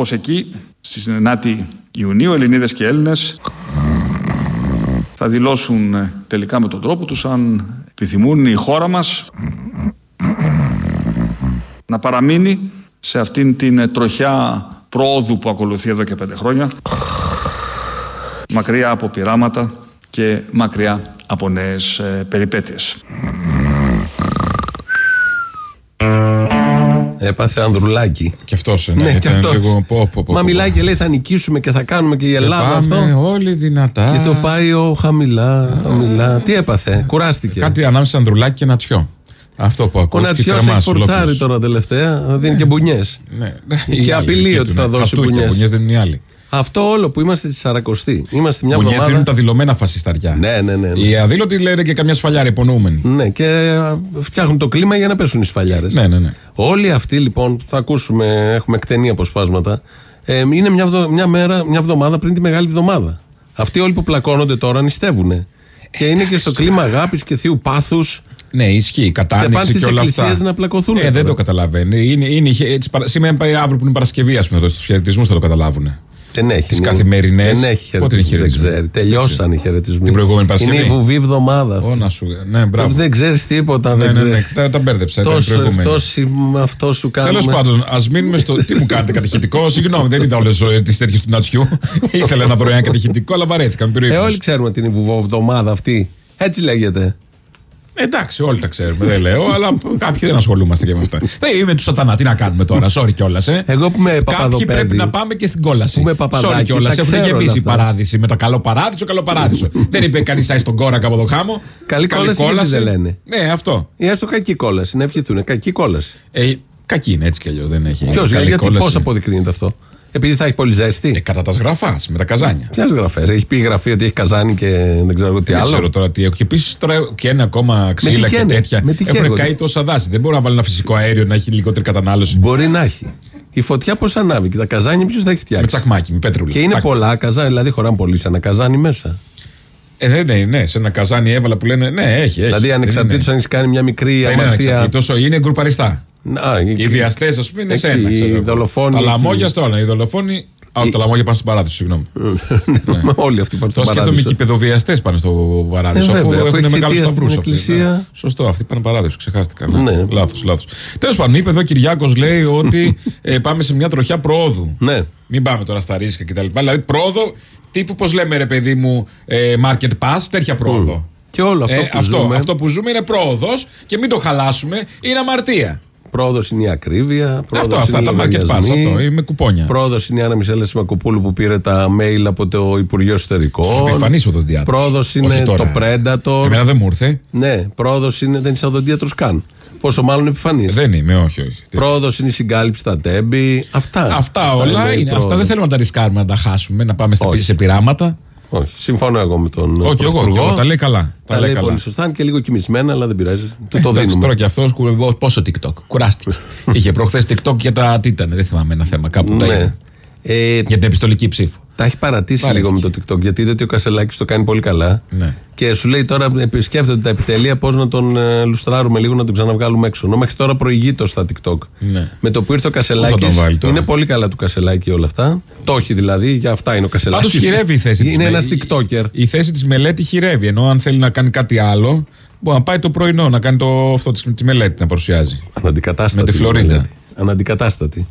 Όπως εκεί, στις 9η Ιουνίου, Ελληνίδες και Έλληνες θα δηλώσουν ε, τελικά με τον τρόπο τους αν επιθυμούν η χώρα μας να παραμείνει σε αυτήν την ε, τροχιά πρόοδου που ακολουθεί εδώ και πέντε χρόνια μακριά από πειράματα και μακριά από νέες ε, περιπέτειες. Έπαθε ανδρουλάκι. Και αυτός είναι. Ναι, και ήταν αυτός. λίγο πω, πω, πω, Μα πω. μιλάει και λέει θα νικήσουμε και θα κάνουμε και η Ελλάδα Πάμε αυτό. όλοι δυνατά. Και το πάει ο χαμηλά, χαμηλά. Τι έπαθε, κουράστηκε. Κάτι ανάμεσα Ανδρουλάκη και Νατσιό. Αυτό που Ο ακούω. Νατσιός έχει φορτσάρει τώρα τελευταία, θα δίνει και μπουνιές. Ναι. Και απειλεί ότι θα δώσει μπουνιές. Μπουνιές δεν είναι οι άλλοι. Αυτό όλο που είμαστε τη Σαρακοστή. Είμαστε μια Μπουνιέ δίνουν εβδομάδα. τα δηλωμένα φασισταριά. Ναι, ναι, ναι. ναι. Οι αδήλωτοι λένε και καμιά σφαλιάρη υπονοούμενοι. Ναι, και α, φτιάχνουν το κλίμα για να πέσουν οι σφαλιάρες. Ναι, ναι, ναι. Όλοι αυτοί λοιπόν που θα ακούσουμε, έχουμε εκτενή αποσπάσματα, ε, είναι μια, βδο- μια μέρα, μια εβδομάδα πριν τη μεγάλη εβδομάδα. Αυτοί όλοι που πλακώνονται τώρα νηστεύουν. Και είναι και στο κλίμα αγάπης και θείου πάθους. Ναι, ισχύει. Και πάνε Κατάνοιξη στις και όλα αυτά. εκκλησίες να πλακωθούν Ε, τώρα. δεν το καταλαβαίνει. Είναι, είναι, είχε- έτσι, παρα- σήμερα πάει αύριο που είναι Παρασκευή, ας πούμε, εδώ στους χαιρετισμούς θα το καταλάβουν. Δεν έχει. Τις είναι- καθημερινές, Δεν έχει πότε είναι χαιρετισμοί. Δεν χαιρετισμοί; ξέρει. Τελειώσαν οι χαιρετισμοί. Την προηγούμενη Παρασκευή. Είναι η βουβή εβδομάδα αυτή. Ω, να σου. Ναι, μπράβο. Δεν ξέρεις τίποτα. Ναι, δεν ναι, ναι, ξέρεις. τα, τα μπέρδεψα. ήταν η Τόσο προηγούμενη. εκτός με αυτό σου κάνουμε. Τέλος πάντων, ας μείνουμε στο. Τι μου κάνετε κατηχητικό, συγγνώμη, δεν είδα όλες τις τέτοιες του Νατσιού. Ήθελα να βρω ένα κατηχητικό, αλλά βαρέθηκα. με πήρε ο Ε, ύπνος. όλοι ξέρουμε την βουβοβδομάδα αυτή. Έτσι λέγεται. Εντάξει, όλοι τα ξέρουμε, δεν λέω, αλλά κάποιοι δεν ασχολούμαστε και με αυτά. Δεν είμαι του σατανά, τι να κάνουμε τώρα, sorry κιόλας. Ε. Εγώ που είμαι Κάποιοι παπαδοπέδι. πρέπει να πάμε και στην κόλαση. Που είμαι παπαδάκι, Sorry κιόλας. τα Έχουν ξέρω όλα γεμίσει η αυτά. παράδειση με το καλό παράδεισο, καλό παράδεισο. δεν είπε κανείς άι στον κόρακα από το χάμο. Καλή κόλαση γιατί δεν λένε. Ναι, αυτό. Ή έστω κακή κόλαση. Να ευχηθούν. Κακή κόλαση. Ε, κακή είναι έτσι κι αλλιώς, δεν έχει. Ποιος, καλή γιατί κόλαση. πώς αποδεικνύεται αυτό; Επειδή θα έχει πολύ ζέστη. Ε, κατά τα σγραφάς με τα καζάνια. Ποιε γραφές. Έχει πει η γραφή ότι έχει καζάνι και δεν ξέρω εγώ τι Δεν άλλο. ξέρω τώρα τι έχω. Και επίσης τώρα και ένα ακόμα ξύλα και καίνε, τέτοια. με τι Έχουν καίγονται. καεί τόσα δάση. Δεν μπορώ να βάλω ένα φυσικό αέριο να έχει λιγότερη κατανάλωση. Μπορεί να έχει. Η φωτιά πώς ανάβει και τα καζάνια ποιο θα έχει Με φτιάξει. τσακμάκι, με πέτρουλα. Και είναι Τσακ. πολλά καζάνια, δηλαδή χωράνε πολύ σε ένα καζάνι μέσα. Ε, δεν είναι, ναι, σε ένα καζάνι έβαλα που λένε. Ναι, έχει. έχει. Δηλαδή, Δεν ανεξαρτήτως είναι. αν έχεις κάνει μια μικρή Δεν είναι αμαρτία. ανεξαρτήτως, όσο είναι γκρουπαριστά. Α, Οι βιαστές, ας πούμε, είναι Εκεί, σε ένα. ξέρω οι εγώ. δολοφόνοι Τα εκεί. λαμόγια στο όλα. Οι δολοφόνοι. Α, τα λαμόγια πάνε στον παράδεισο, συγγνώμη. Όλοι αυτοί πάνε στον Το σκέφτομαι παράδεισο. και οι παιδοβιαστές πάνε στο παράδεισο. Ε, αφού βέβαια, αφού έχουν έχει μεγάλους θητεία σταυρούς στην αυτοί. εκκλησία. Ναι. Σωστό, αυτοί πάνε παράδεισο, ξεχάστηκα. Ναι. Ναι. Λάθος, λάθος. Τέλος πάντων, είπε εδώ ο Κυριάκος, λέει ότι ε, πάμε σε μια τροχιά προόδου. Ναι. Μην πάμε τώρα στα ρίσκα κτλ. Δηλαδή, πρόοδο τύπου, πώς λέμε, ρε παιδί μου, ε, market pass, τέτοια πρόοδο. Και όλο αυτό Ε, που αυτό, ζούμε. αυτό που ζούμε είναι πρόοδος και μην το χαλάσουμε, είναι αμαρτία. Πρόοδος είναι η ακρίβεια. Αυτό, πρόοδος αυτά είναι τα οι market pass, λογαριασμοί. αυτό, είμαι κουπόνια. Πρόοδος είναι η Άννα Μισέλα Σιμακοπούλου που πήρε τα mail από το Υπουργείο Εσωτερικών. Στου επιφανεί οδοντιάτρου. Πρόοδος είναι το Predator. Εμένα δεν μου ήρθε. Ναι, πρόοδος είναι. Δεν είσαι οδοντίατρο καν. Πόσο μάλλον επιφανής. Δεν είμαι, όχι, όχι. Πρόοδος είναι η συγκάλυψη στα τέμπη. Αυτά. Αυτά, όλα είναι. Αυτά πρόοδος. δεν θέλουμε να τα ρισκάρουμε να τα χάσουμε, να πάμε στα Όχι. σε πειράματα. Όχι, συμφωνώ εγώ με τον Όχι, εγώ, Πρωθυπουργό. και εγώ, τα λέει καλά. Τα λέει πολύ σωστά, είναι και λίγο κοιμισμένα, αλλά δεν πειράζει. Του το Εντάξει, δίνουμε. Τώρα και αυτός πόσο TikTok. Κουράστηκε. Είχε προχθές TikTok για τα. Τι ήταν, δεν θυμάμαι ένα θέμα κάπου. τα Ναι. Είδα. Ε, Για την επιστολική ψήφο. τα έχει παρατήσει Βαρέθηκε. λίγο με το TikTok γιατί είδε ότι ο Κασελάκης το κάνει πολύ καλά. Ναι. Και σου λέει τώρα, επισκέφτονται τα επιτελεία, πώς να τον ε, λουστράρουμε λίγο, να τον ξαναβγάλουμε έξω. Ενώ μέχρι τώρα προηγείται στα TikTok. Ναι. Με το που ήρθε ο Πού θα Κασελάκης. τον βάλει τώρα; Είναι πολύ καλά του Κασελάκη όλα αυτά. Το έχει δηλαδή, για αυτά είναι ο Κασελάκης. Πάντως χειρεύει η θέση της. Είναι ένας TikToker. Η, η θέση της μελέτη χειρεύει. Ενώ αν θέλει να κάνει κάτι άλλο, μπορεί να πάει το πρωινό να κάνει το, αυτό τη, τη μελέτη να παρουσιάζει. Αναντικατάστατη. Με τη Φλωρίντα. μελέτη. Αναντικατάστατη.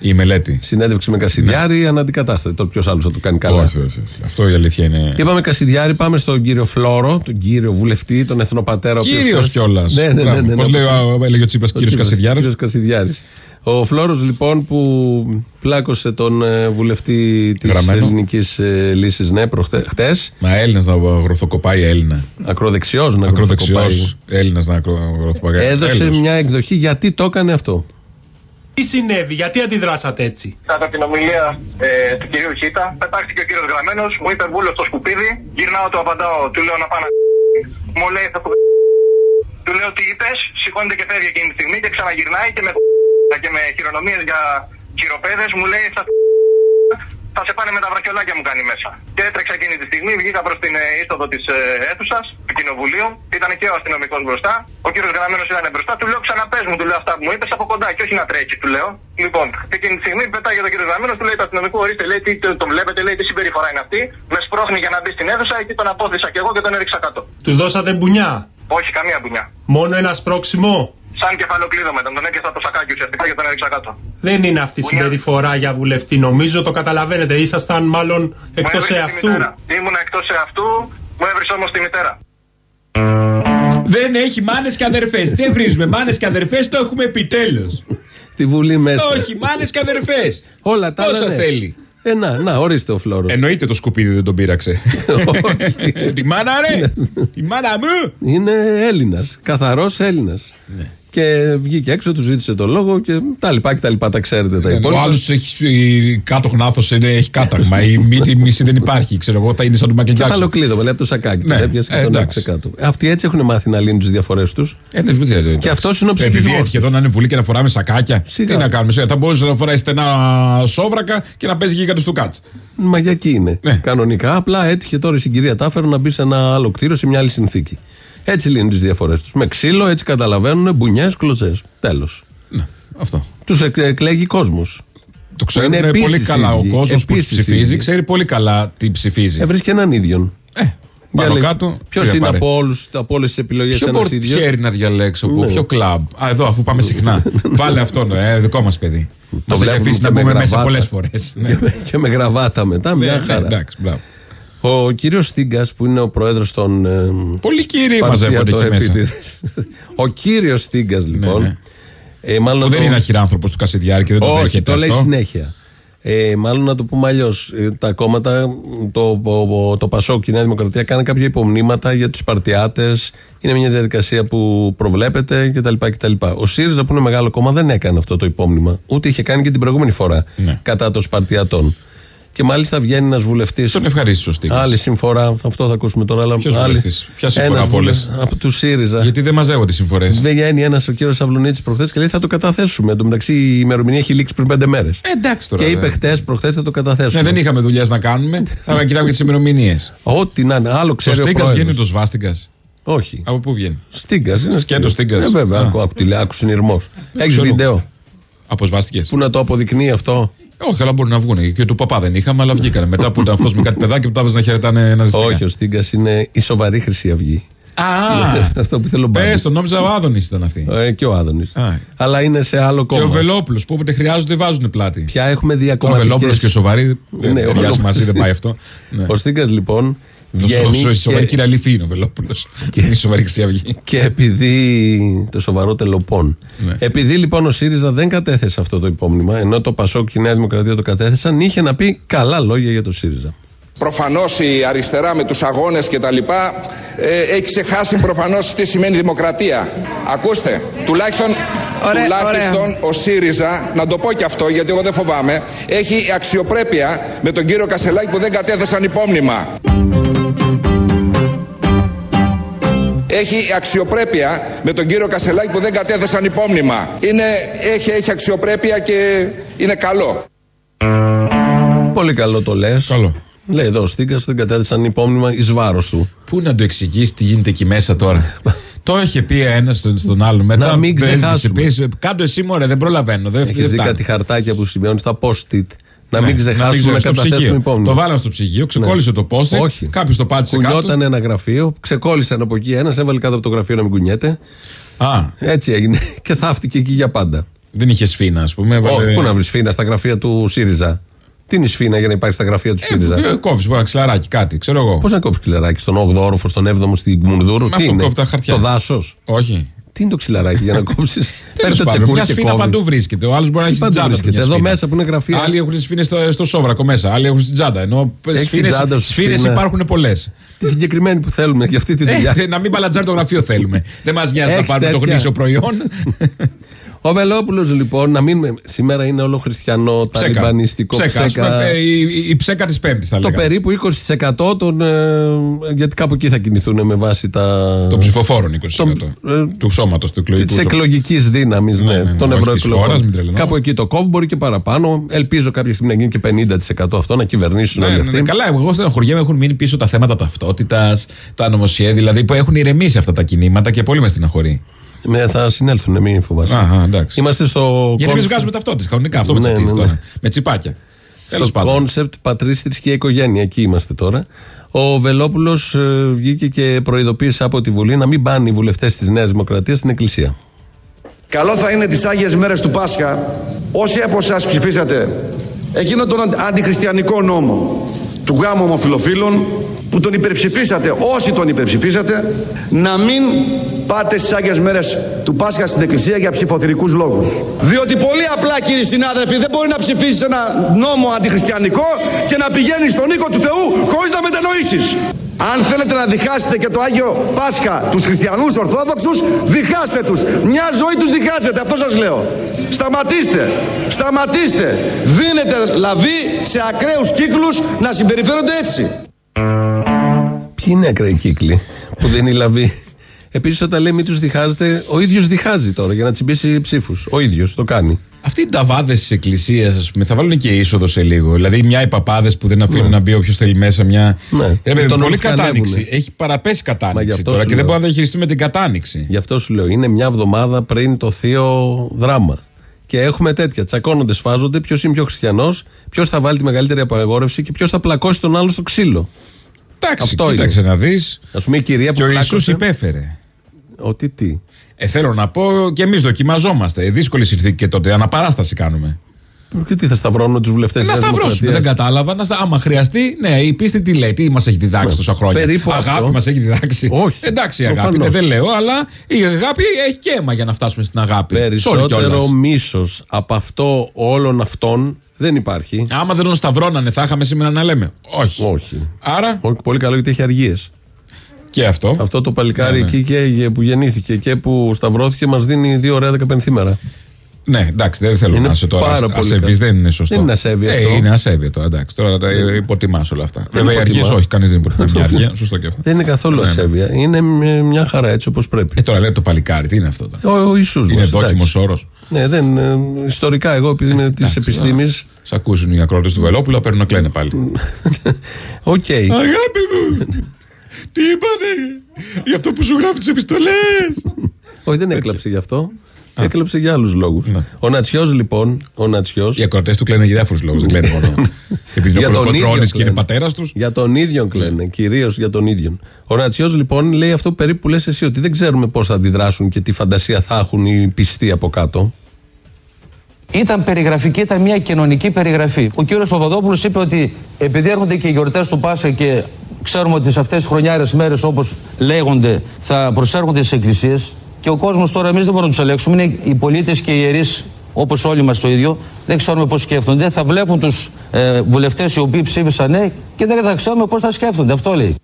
Η μελέτη. Συνέντευξη με Κασιδιάρη, αναντικατάστατη. Το ποιος άλλος θα το κάνει καλά. Ναι. Όχι, όχι, όχι. Αυτό η αλήθεια είναι. Και είπαμε Κασιδιάρη, πάμε στον κύριο Φλόρο, τον κύριο βουλευτή, τον εθνοπατέρα. ο οποίος Κύριος χθες- κιόλας. Ναι, ναι, ναι. ναι, Πώς ναι, λέει, όπως- ο- έλεγε ο Τσίπρα, κύριος Τσίπρας, Κασιδιάρης. κύριος Κασιδιάρης. Ο Φλόρος λοιπόν που πλάκωσε τον ε, βουλευτή της Γραμμένο. ελληνικής ε, λύσης, ναι, προχτέ. Μα Έλληνας να γροθοκοπάει Έλληνα. Ακροδεξιός να Ακροδεξιός ακροδεξιό. Έλληνας να γροθοκοπάει. Έδωσε μια εκδοχή γιατί το έκανε αυτό. Τι συνέβη, γιατί αντιδράσατε έτσι; Κατά την ομιλία ε, του κυρίου Χίτα, πετάχτηκε ο κύριος Γραμμένος, μου είπε βούλος στο σκουπίδι. Γυρνάω, του απαντάω, του λέω να πάω να. Μου λέει θα του. Του λέω τι είπες, σηκώνεται και φεύγει εκείνη τη στιγμή και ξαναγυρνάει και με, και με χειρονομίες για χειροπέδες μου λέει θα. Θα σε πάνε με τα βραχιολάκια μου κάνει μέσα. Και έτρεξα εκείνη τη στιγμή, βγήκα προς την ε, είσοδο της αίθουσας του κοινοβουλίου. Ήταν και ο αστυνομικός μπροστά. Ο κύριος Γραμμένος ήταν μπροστά. Του λέω ξαναπες μου, του λέω αυτά που μου είπες από κοντά και όχι να τρέχει, του λέω. Λοιπόν, και εκείνη τη στιγμή πετάγει τον κύριος Γραμμένος, του λέει το αστυνομικό, ορίστε, λέει τι τον βλέπετε, λέει τι συμπεριφορά είναι αυτή. Με σπρώχνει για να μπει στην αίθουσα, εκεί τον απόθυσα και εγώ και τον έριξα κάτω. Του δώσατε μπουνιά; Όχι καμία μπουνιά. Μόνο ένα σπρώξιμό. Σαν κεφαλοκλείδωμα ήταν, τον έπιασα το σακάκι ουσιαστικά και τον έριξα κάτω. Δεν είναι αυτή η Μπουνιά. συμπεριφορά για βουλευτή. Νομίζω το καταλαβαίνετε. Ήσασταν μάλλον Μου εκτό έβρισε τη εαυτού. μητέρα. Ήμουν εκτός εαυτού, μου έβρισε όμως τη μητέρα. Δεν έχει μάνες και αδερφές. Δεν βρίζουμε μάνες και αδερφές, το έχουμε επιτέλους. Στη Βουλή μέσα. Όχι, μάνες και αδερφές. Όλα τα άλλα, Όσα ναι. θέλει. Ε, να, να, ορίστε ο Φλόρος. Εννοείται το σκουπίδι δεν τον πείραξε. Τη μάνα ρε! Τη μάνα μου! Είναι Έλληνας. Καθαρός Έλληνας. Ναι. Και βγήκε έξω, του ζήτησε το λόγο και τα λοιπά και τα λοιπά. Τα ξέρετε τα Ο υπόλοιπα. άλλος έχει κάτω γνάθο, έχει κάταγμα. Η μύτη μισή δεν υπάρχει. Ξέρω εγώ, θα είναι σαν το Μάικλ Τζάξον. Κεφαλοκλείδωμα, λέει από το σακάκι. Ναι, Τον έπιασε και ε, τον εντάξει. έπιασε κάτω. Ε, Αυτοί έτσι έχουν μάθει να λύνουν τις διαφορές τους. Ε, ναι, δεν- δεν- Και αυτός είναι ο Επειδή ψυχισμός έτυχε εδώ να είναι βουλή και να φοράμε σακάκια. Σιγά. Τι να κάνουμε, σιγά. θα μπορούσε να φοράει στενά σόβρακα και να παίζει γίγαντα του κάτς. Μαγιακή είναι. Ναι. Κανονικά. Απλά έτυχε τώρα η συγκυρία Τάφερο να μπει σε ένα άλλο κτίριο, σε μια άλλη συνθήκη. Έτσι λύνουν τις διαφορές τους. Με ξύλο, έτσι καταλαβαίνουν, μπουνιές, κλωτσές. Τέλος. Ναι, αυτό. Τους εκλέγει κόσμος. Το ξέρουν Είναι πολύ επίσης καλά. Ο ίδιοι. κόσμος που Επίσης ψηφίζει ίδιοι. ξέρει πολύ καλά τι ψηφίζει. Έβρισκε έναν ίδιον. Ε, πάνω κάτω. Ποιος πήγα είναι πάρε. από, όλους, από όλες τις επιλογές Ποιο ένας ίδιος; πορτιέρι να διαλέξω, από Ναι. ποιο κλαμπ. Α, εδώ, αφού πάμε συχνά. Βάλε αυτόν, ε, δικό μας παιδί. Μας έχει βλέπουμε αφήσει και να με πούμε μέσα γραβάτα. πολλές φορές. Ναι, και με γραβάτα μετά, μια ναι, χαρά. εντάξει, μπράβο. Ο κύριος Στίγκας, που είναι ο πρόεδρος των. ε, Πολλοί κύριοι μαζεύονται εκεί μέσα. Παρτιατοεπίτηδες. Ο κύριος Στίγκας, λοιπόν. ναι. Ε, μάλλον Που να δεν το- είναι αχυράνθρωπο του Κασιδιάρη και δεν το Όχι, δέχεται το λέει αυτό. συνέχεια. Ε, μάλλον να το πούμε αλλιώς. Τα κόμματα, το, το, το Πασόκ και η Νέα Δημοκρατία κάνουν κάποια υπομνήματα για τους Παρτιάτες. Είναι μια διαδικασία που προβλέπεται κτλ. κτλ. Ο ΣΥΡΙΖΑ, που είναι μεγάλο κόμμα, δεν έκανε αυτό το υπόμνημα. Ούτε είχε κάνει και την προηγούμενη φορά Ναι. κατά των Σπαρτιατών. Και μάλιστα βγαίνει ένας βουλευτής. Τον ευχαρίστησε ο Στίγας. Άλλη συμφορά, αυτό θα ακούσουμε τώρα. Αλλά Ποιος άλλη- βουλευτής; Ποια συμφορά ένας από όλες; βουλε- Από του ΣΥΡΙΖΑ. Γιατί δεν μαζεύονται συμφορές. Βγαίνει ένας ο κύριος Αυλονίτη προχθές και λέει θα το καταθέσουμε. Εν τω μεταξύ η ημερομηνία έχει λήξει πριν πέντε μέρες. εντάξει τώρα. Και δε. είπε χτες, προχθές θα το καταθέσουμε. Ναι, δεν είχαμε δουλειές να κάνουμε. Θα κοιτάμε τις ημερομηνίες. Ό,τι να είναι. Άλλο Ο ξέρει ο, Στίγκας πρόεδρος. βγαίνει το Σβάστιγκα. Όχι. Από πού βγαίνει; Στίγκας. Σκέτο Στίγκας. Ε, βέβαια, Α. άκου, άκου, τι λέει, άκου συνειρμό. Έχεις ξέρω. βίντεο; Από Σβάστηκε. που να το αποδεικνύει αυτό; Όχι, αλλά μπορεί να βγουν. Και του παπά δεν είχαμε, αλλά βγήκανε. Μετά που ήταν αυτός με κάτι παιδάκι που τα έβαζε να χαιρετάνε ένα ζεστικά. Όχι, ο Στίγκας είναι η σοβαρή Χρυσή Αυγή. Α, αυτό που θέλω να πες το, νόμιζα ο Άδωνης ήταν αυτή. Ε, και ο Άδωνης. Α. Αλλά είναι σε άλλο Και ο κόμμα. Βελόπουλος που όποτε χρειάζονται βάζουν πλάτη. Πια έχουμε Ο διακομματικές... Βελόπουλο και ο Σοβαρή. Δεν Ναι, ο ταιριάζει Βελόπουλος. μαζί, δεν πάει αυτό. Ναι. Ο Στίγκας λοιπόν Το βγαίνει. σο- Η σοβαρή και- κυρία Λυφή είναι ο Βελόπουλος. Και η σοβαρή Χρυσή Αυγή. Και επειδή. το σοβαρό τελοπών. Ναι. Επειδή λοιπόν ο ΣΥΡΙΖΑ δεν κατέθεσε αυτό το υπόμνημα, ενώ το ΠΑΣΟΚ και η Νέα Δημοκρατία το κατέθεσαν, είχε να πει καλά λόγια για το ΣΥΡΙΖΑ. Προφανώς η αριστερά με τους αγώνες και τα λοιπά ε, έχει ξεχάσει προφανώς τι σημαίνει δημοκρατία. Ακούστε, τουλάχιστον, Ωραία, τουλάχιστον ο ΣΥΡΙΖΑ, να το πω και αυτό γιατί εγώ δεν φοβάμαι, έχει αξιοπρέπεια με τον κύριο Κασελάκη που δεν κατέθεσαν υπόμνημα. Έχει αξιοπρέπεια με τον κύριο Κασελάκη που δεν κατέθεσαν υπόμνημα. Είναι, έχει, έχει αξιοπρέπεια και είναι καλό. Πολύ καλό το λες. Καλό. Λέει εδώ ο Στίγκας δεν κατέθεσαν υπόμνημα εις βάρος του. Πού να το εξηγήσεις τι γίνεται εκεί μέσα τώρα; Το είχε πει ένας στον, στον άλλον. Μετά Να μην δεν- ξεχάσουμε. της είπες, Κάντο εσύ μωρέ, δεν προλαβαίνω. Δεν Έχεις δει φτάνει». κάτι χαρτάκια που σημειώνεις στα post-it. Να Ναι, μην ξεχάσουμε να ξεχάσουμε στο καταθέσουμε ψυγείο. υπόμνημα. Το βάλαν στο ψυγείο, ξεκόλλησε το πόσε. Όχι. Κάποιος το πάτησε Κουνιόταν κάτω. ένα γραφείο, ξεκόλλησαν από εκεί ένας, έβαλε κάτω από το γραφείο να μην κουνιέται. Α, Έτσι έγινε και θαύτηκε εκεί για πάντα. δεν είχε σφίνα, ας πούμε. Όχι, πού να βρεις φίνα στα γραφεία του ΣΥΡΙΖΑ. Τι είναι η σφίνα για να υπάρχει στα γραφεία του ΣΥΡΙΖΑ; Κόβεις ένα ξυλαράκι, κάτι, ξέρω εγώ. Πώς να κόψεις ξυλαράκι στον 8ο όροφο, στον 7ο στην Κμουνδούρου, Μα τι αυτό είναι; κόβει τα χαρτιά. Το δάσος. Όχι. Τι είναι το ξυλαράκι για να κόψεις; Παίρνει το Τέλος πάντων, τσεκούρι Μια και σφίνα κόβει. παντού βρίσκεται. Ο άλλος μπορεί να έχει στην Παντού τσάντα. του βρίσκεται. μια Εδώ σφίνα. μέσα που είναι γραφεία. Άλλοι έχουν σφίνε στο, στο σόβρακο μέσα. Άλλοι έχουν στην τσάντα. Ενώ Έχεις στην τσάντα σου σφίνες σφίνα. υπάρχουν πολλές. Τη συγκεκριμένη που θέλουμε για αυτή τη δουλειά. να μην παλατζάρει το γραφείο θέλουμε. Δεν μας νοιάζει να Έχεις πάρουμε το τέτοια. γνήσιο προϊόν. Ο Βελόπουλος λοιπόν, να μείνουμε. Σήμερα είναι όλο χριστιανό, ταλιμπανιστικό ψέκας. ψέκα. Ψέκα. Ε, Η, η, η ψέκα της Πέμπτης θα Το λέγαμε. περίπου 20% των. ε, γιατί κάπου εκεί θα κινηθούν με βάση τα. Των ψηφοφόρων 20%. Των, ε, του σώματος του εκλογικού. Της σώματος. εκλογικής δύναμης ναι, ναι, ναι, των όχι της ευρωεκλογών. χώρας, μην τρελαινόμαστε. Κάπου εκεί το κόβει, μπορεί και παραπάνω. Ελπίζω κάποια στιγμή να γίνει και 50% αυτό, να κυβερνήσουν Ναι, όλοι ναι, αυτοί. ναι, καλά, εγώ στενοχωριέμαι, έχουν μείνει πίσω τα θέματα ταυτότητας, τα νομοσχέδια, δηλαδή που έχουν ηρεμήσει αυτά τα κινήματα και πολύ μες στεναχωρεί. Με, θα συνέλθουν, μην φοβάσαι. Α, εντάξει. Είμαστε στο Γιατί εμείς κόνσεπτ- βγάζουμε ταυτότητες κανονικά. Αυτό με Ναι, τσατίζει ναι, ναι. τώρα. Με τσιπάκια. Τέλος στο πάντων. κόνσεπτ πατρίς, θρησκεία, οικογένεια. Εκεί είμαστε τώρα. Ο Βελόπουλος βγήκε και προειδοποίησε από τη Βουλή να μην πάνε οι βουλευτές της Νέας Δημοκρατίας στην Εκκλησία. Καλό θα είναι τις Άγιες μέρες του Πάσχα όσοι από εσάς ψηφίσατε εκείνο τον αντι- αντιχριστιανικό νόμο του γάμου ομοφιλοφίλων που τον υπερψηφίσατε, όσοι τον υπερψηφίσατε, να μην πάτε στις Άγιες μέρες του Πάσχα στην Εκκλησία για ψηφοθυρικούς λόγους. Διότι πολύ απλά κύριοι συνάδελφοι δεν μπορεί να ψηφίσεις ένα νόμο αντιχριστιανικό και να πηγαίνεις στον οίκο του Θεού χωρίς να μετανοήσεις. Αν θέλετε να διχάσετε και το Άγιο Πάσχα τους χριστιανούς Ορθόδοξους, διχάστε τους. Μια ζωή τους διχάζετε, αυτό σας λέω. Σταματήστε, σταματήστε. Δίνετε λαβή σε ακραίους κύκλους να συμπεριφέρονται έτσι. Ποιοι είναι ακραίοι κύκλοι που δεν είναι λαβή. Επίσης, όταν λέει μην τους διχάζετε, ο ίδιος διχάζει τώρα για να τσιμπήσει ψήφους. Ο ίδιος το κάνει. Αυτοί οι ταβάδες της Εκκλησίας, ας πούμε, θα βάλουν και είσοδο σε λίγο. Δηλαδή, μια οι παπάδες που δεν αφήνουν να μπει όποιος θέλει μέσα. Μια. Ναι. Ρε, παιδί, Τον πολύ ορφανεύουνε. κατάνοιξη. Έχει παραπέσει Μα γι' κατάνοιξη αυτό τώρα σου και δεν λέω. μπορούμε να διαχειριστούμε την κατάνοιξη. Γι' αυτό σου λέω, είναι μια εβδομάδα πριν το θείο δράμα. Και έχουμε τέτοια. Τσακώνονται, σφάζονται. Ποιος είναι πιο χριστιανός, ποιος θα βάλει τη μεγαλύτερη απαγόρευση και ποιος θα πλακώσει τον άλλο στο ξύλο. Εντάξει, Αυτό κοίταξε να δεις. Α πούμε η κυρία που Και ο πλάκωσε. Ιησούς υπέφερε. Ότι τι; Ε, θέλω να πω και εμείς δοκιμαζόμαστε. Ε, δύσκολη συνθήκη και τότε. Αναπαράσταση κάνουμε. Και τι θα σταυρώνουν τους βουλευτές Ε, να σταυρώσουμε. Δεν κατάλαβα. Να, στα- άμα χρειαστεί, ναι, η πίστη τι λέει, τι μας έχει διδάξει τόσα χρόνια; περίπου αγάπη αυτό. μας έχει διδάξει. Όχι. Εντάξει, η αγάπη Προφανώς. είναι, δεν λέω, αλλά η αγάπη έχει και αίμα για να φτάσουμε στην αγάπη. Sorry Περισσότερο κιόλας. μίσος από αυτό όλων αυτών δεν υπάρχει. Άμα δεν τον σταυρώνανε, θα είχαμε σήμερα να λέμε. Όχι. Όχι. Άρα; Όχι, πολύ καλό γιατί έχει αργίες. και αυτό. Αυτό το παλικάρι Ναι, ναι. εκεί και, που γεννήθηκε και που σταυρώθηκε μας δίνει δύο ωραία δεκαπενθήμερα. Ναι, εντάξει, δεν θέλω Είναι να είσαι τώρα πάρα πολύ ασεβής, καλό. δεν είναι σωστό. Δεν είναι ασέβεια ε, αυτό. Είναι ασέβεια τώρα, εντάξει. Τώρα τα υποτιμάς όλα αυτά. Βέβαια, οι υποτιμάω. αργίε όχι, κανείς δεν υποτιμά μια αργία. Σωστό και αυτό. Δεν είναι καθόλου Ναι, ναι. ασέβεια. Είναι μια μια χαρά έτσι όπως πρέπει. Ε, τώρα λέει το παλικάρι, τι είναι αυτό τώρα; Ο, ο Ιησούς Είναι μας, δόκιμος εντάξει. όρος. Ναι, δεν, ε, ιστορικά εγώ επειδή είμαι της επιστήμης. Σ' ακούσουν οι ακροατές του Βελόπουλου, παίρνουν να κλαίνε πάλι. Οκ. Αγάπη μου! Τι είπανε; Για αυτό που σου γράφει τις επιστολές. Όχι, δεν έκλαψε γι' αυτό. Έκλαψε για άλλους λόγους. Ναι. Ο Νατσιός λοιπόν, ο Νατσιός, Οι ακροατές του κλαίνε για διάφορους λόγους. Δεν κλαίνε μόνο. Επειδή Για είναι ο τον ίδιο κολοκοτρόνη και είναι κλαίνε. πατέρας τους. Για τον ίδιο κλαίνε, κυρίως για τον ίδιο. Ο Νατσιός λοιπόν λέει αυτό περίπου που λες εσύ, ότι δεν ξέρουμε πώς θα αντιδράσουν και τι φαντασία θα έχουν οι πιστοί από κάτω. Ήταν περιγραφική, ήταν μια κοινωνική περιγραφή. Ο κύριος Παπαδόπουλος είπε ότι επειδή έρχονται και οι γιορτές του Πάσχα και ξέρουμε ότι σε αυτές τις χρονιάρες μέρες, όπως λέγονται, θα προσέρχονται στι εκκλησίες και ο κόσμος τώρα εμείς δεν μπορούμε να τους ελέγξουμε. Είναι οι πολίτες και οι ιερείς, όπως όλοι μας το ίδιο. Δεν ξέρουμε πώς σκέφτονται. Θα βλέπουν τους ε, βουλευτές οι οποίοι ψήφισαν ναι και δεν θα ξέρουμε πώς θα σκέφτονται. Αυτό λέει.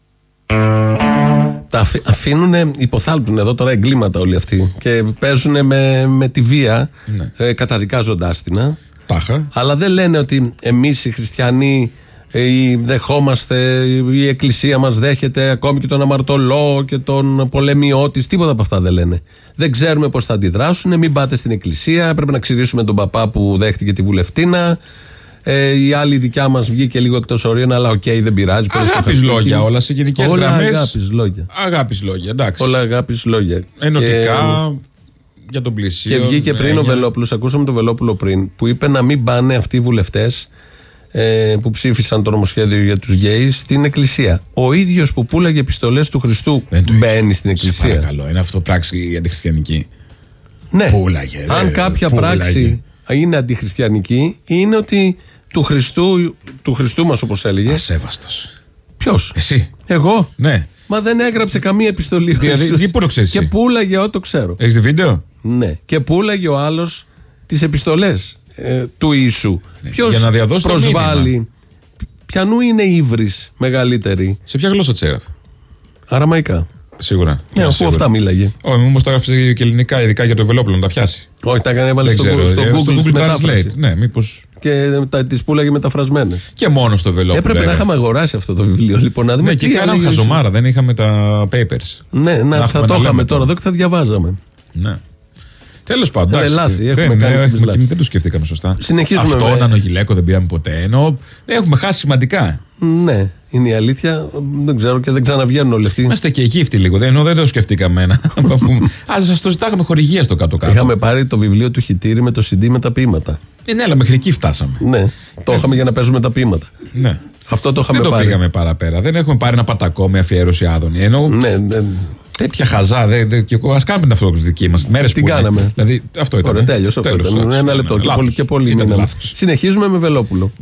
Τα αφήνουν, υποθάλπτουν εδώ τώρα εγκλήματα όλοι αυτοί και παίζουν με, με τη βία, Ναι. ε, καταδικάζοντάς την. Τάχα. Αλλά δεν λένε ότι εμείς οι χριστιανοί ε, οι δεχόμαστε, η εκκλησία μας δέχεται ακόμη και τον αμαρτωλό και τον πολεμιώτη. Τίποτα από αυτά δεν λένε. Δεν ξέρουμε πώς θα αντιδράσουν. Μην πάτε στην εκκλησία. Πρέπει να ξυρίσουμε τον παπά που δέχτηκε τη βουλευτίνα. Ε, η άλλη δικιά μας βγήκε λίγο εκτός ορίων, αλλά οκ, δεν πειράζει. πέρασε το Αγάπης Χριστούγεννα. λόγια όλα σε γενικές Όλα γραμμές. αγάπης λόγια. Αγάπης λόγια, εντάξει. Όλα αγάπης λόγια. Ενωτικά για τον Και, πλησίο. και βγήκε πριν ο έννοια. Βελόπουλος, ακούσαμε τον Βελόπουλο πριν, που είπε να μην πάνε αυτοί οι βουλευτές ε, που ψήφισαν το νομοσχέδιο για τους γκέι στην εκκλησία. Ο ίδιος που πούλαγε επιστολές του Χριστού Δεν το μπαίνει στην Σε εκκλησία. παρακαλώ, είναι αυτό πράξη η αντιχριστιανική; Ναι. Πούλαγε, ρε, Αν κάποια πούλαγε. πράξη είναι αντιχριστιανική, είναι ότι του Χριστού, του Χριστού μα, όπω έλεγε. Ασέβαστο. Ποιο? Εσύ. Εγώ. Ναι. Μα δεν έγραψε καμία επιστολή. ο Δηλαδή, Ιησούς. τι πού το ξέρεις Και εσύ? πούλαγε, ό, το ξέρω. Έχει δει βίντεο. Ναι. Και πούλαγε ο άλλο τι επιστολέ του Ιησού. Ποιο Ναι, για να διαδώσει το προσβάλλει. Ποιανού είναι η ύβρι μεγαλύτερη. Σε ποια γλώσσα τσέραφ. Αραμαϊκά. Σίγουρα. Ναι, αφού Σίγουρα. αυτά μίλαγε. Όχι, όμω τα έγραψε και ελληνικά, ειδικά για το Βελόπουλο να τα πιάσει. Όχι, τα έκανε, έβαλε Δεν στο, ξέρω. στο ε, Google, στο στη Google μετάφραση. Translate. Ναι, μήπω. Και τα, τις πουλάγε μεταφρασμένες. Και μόνος στο Βελόπουλο. Έπρεπε να έγραφε. είχαμε αγοράσει αυτό το βιβλίο λοιπόν. Να δούμε Ναι, τι και είχαμε έλεγες. χαζομάρα, δεν είχαμε τα papers. Ναι, να, Να θα έχουμε το να είχαμε λέμε τώρα εδώ και θα διαβάζαμε. Ναι. Τέλος πάντων. Ε, εντάξει, λάθη, έχουμε δεν, κάνει ναι, και εμείς έχουμε λάθη. και δεν το σκεφτήκαμε σωστά. Συνεχίζουμε Αυτό, με- νανογιλέκο δεν πήραμε ποτέ. Ενώ έχουμε χάσει σημαντικά. Ναι, είναι η αλήθεια. Δεν ξέρω και δεν ξαναβγαίνουν όλοι αυτοί. Είμαστε και γύφτοι λίγο. Δεν, ενώ δεν το σκεφτήκαμε ένα. Α σας το ζητάγαμε χορηγία στο κάτω-κάτω. Είχαμε πάρει το βιβλίο του Χιτήρη με το CD με τα ποίηματα. Ε, ναι, αλλά μέχρι εκεί φτάσαμε. Ναι, το είχαμε για να παίζουμε τα ποίηματα. Ναι. Αυτό το είχαμε δεν το πάρει. πήγαμε παραπέρα. Δεν έχουμε πάρει ένα πατακό με αφιέρωση άδωνη. Ενώ Ναι, ναι. τέτοια χαζά. Δε, δε, και ας κάνουμε την αυτοκριτική μας. Μέρες Την που είναι. κάναμε. Δηλαδή, αυτό ήταν. Ωραία, τέλειωσε αυτό. Τέλος, ήταν. εντάξει, Ένα ναι, λεπτό ναι, και λάθος. πολύ, και πολύ Ήταν μείναμε. λάθος. Συνεχίζουμε με Βελόπουλο.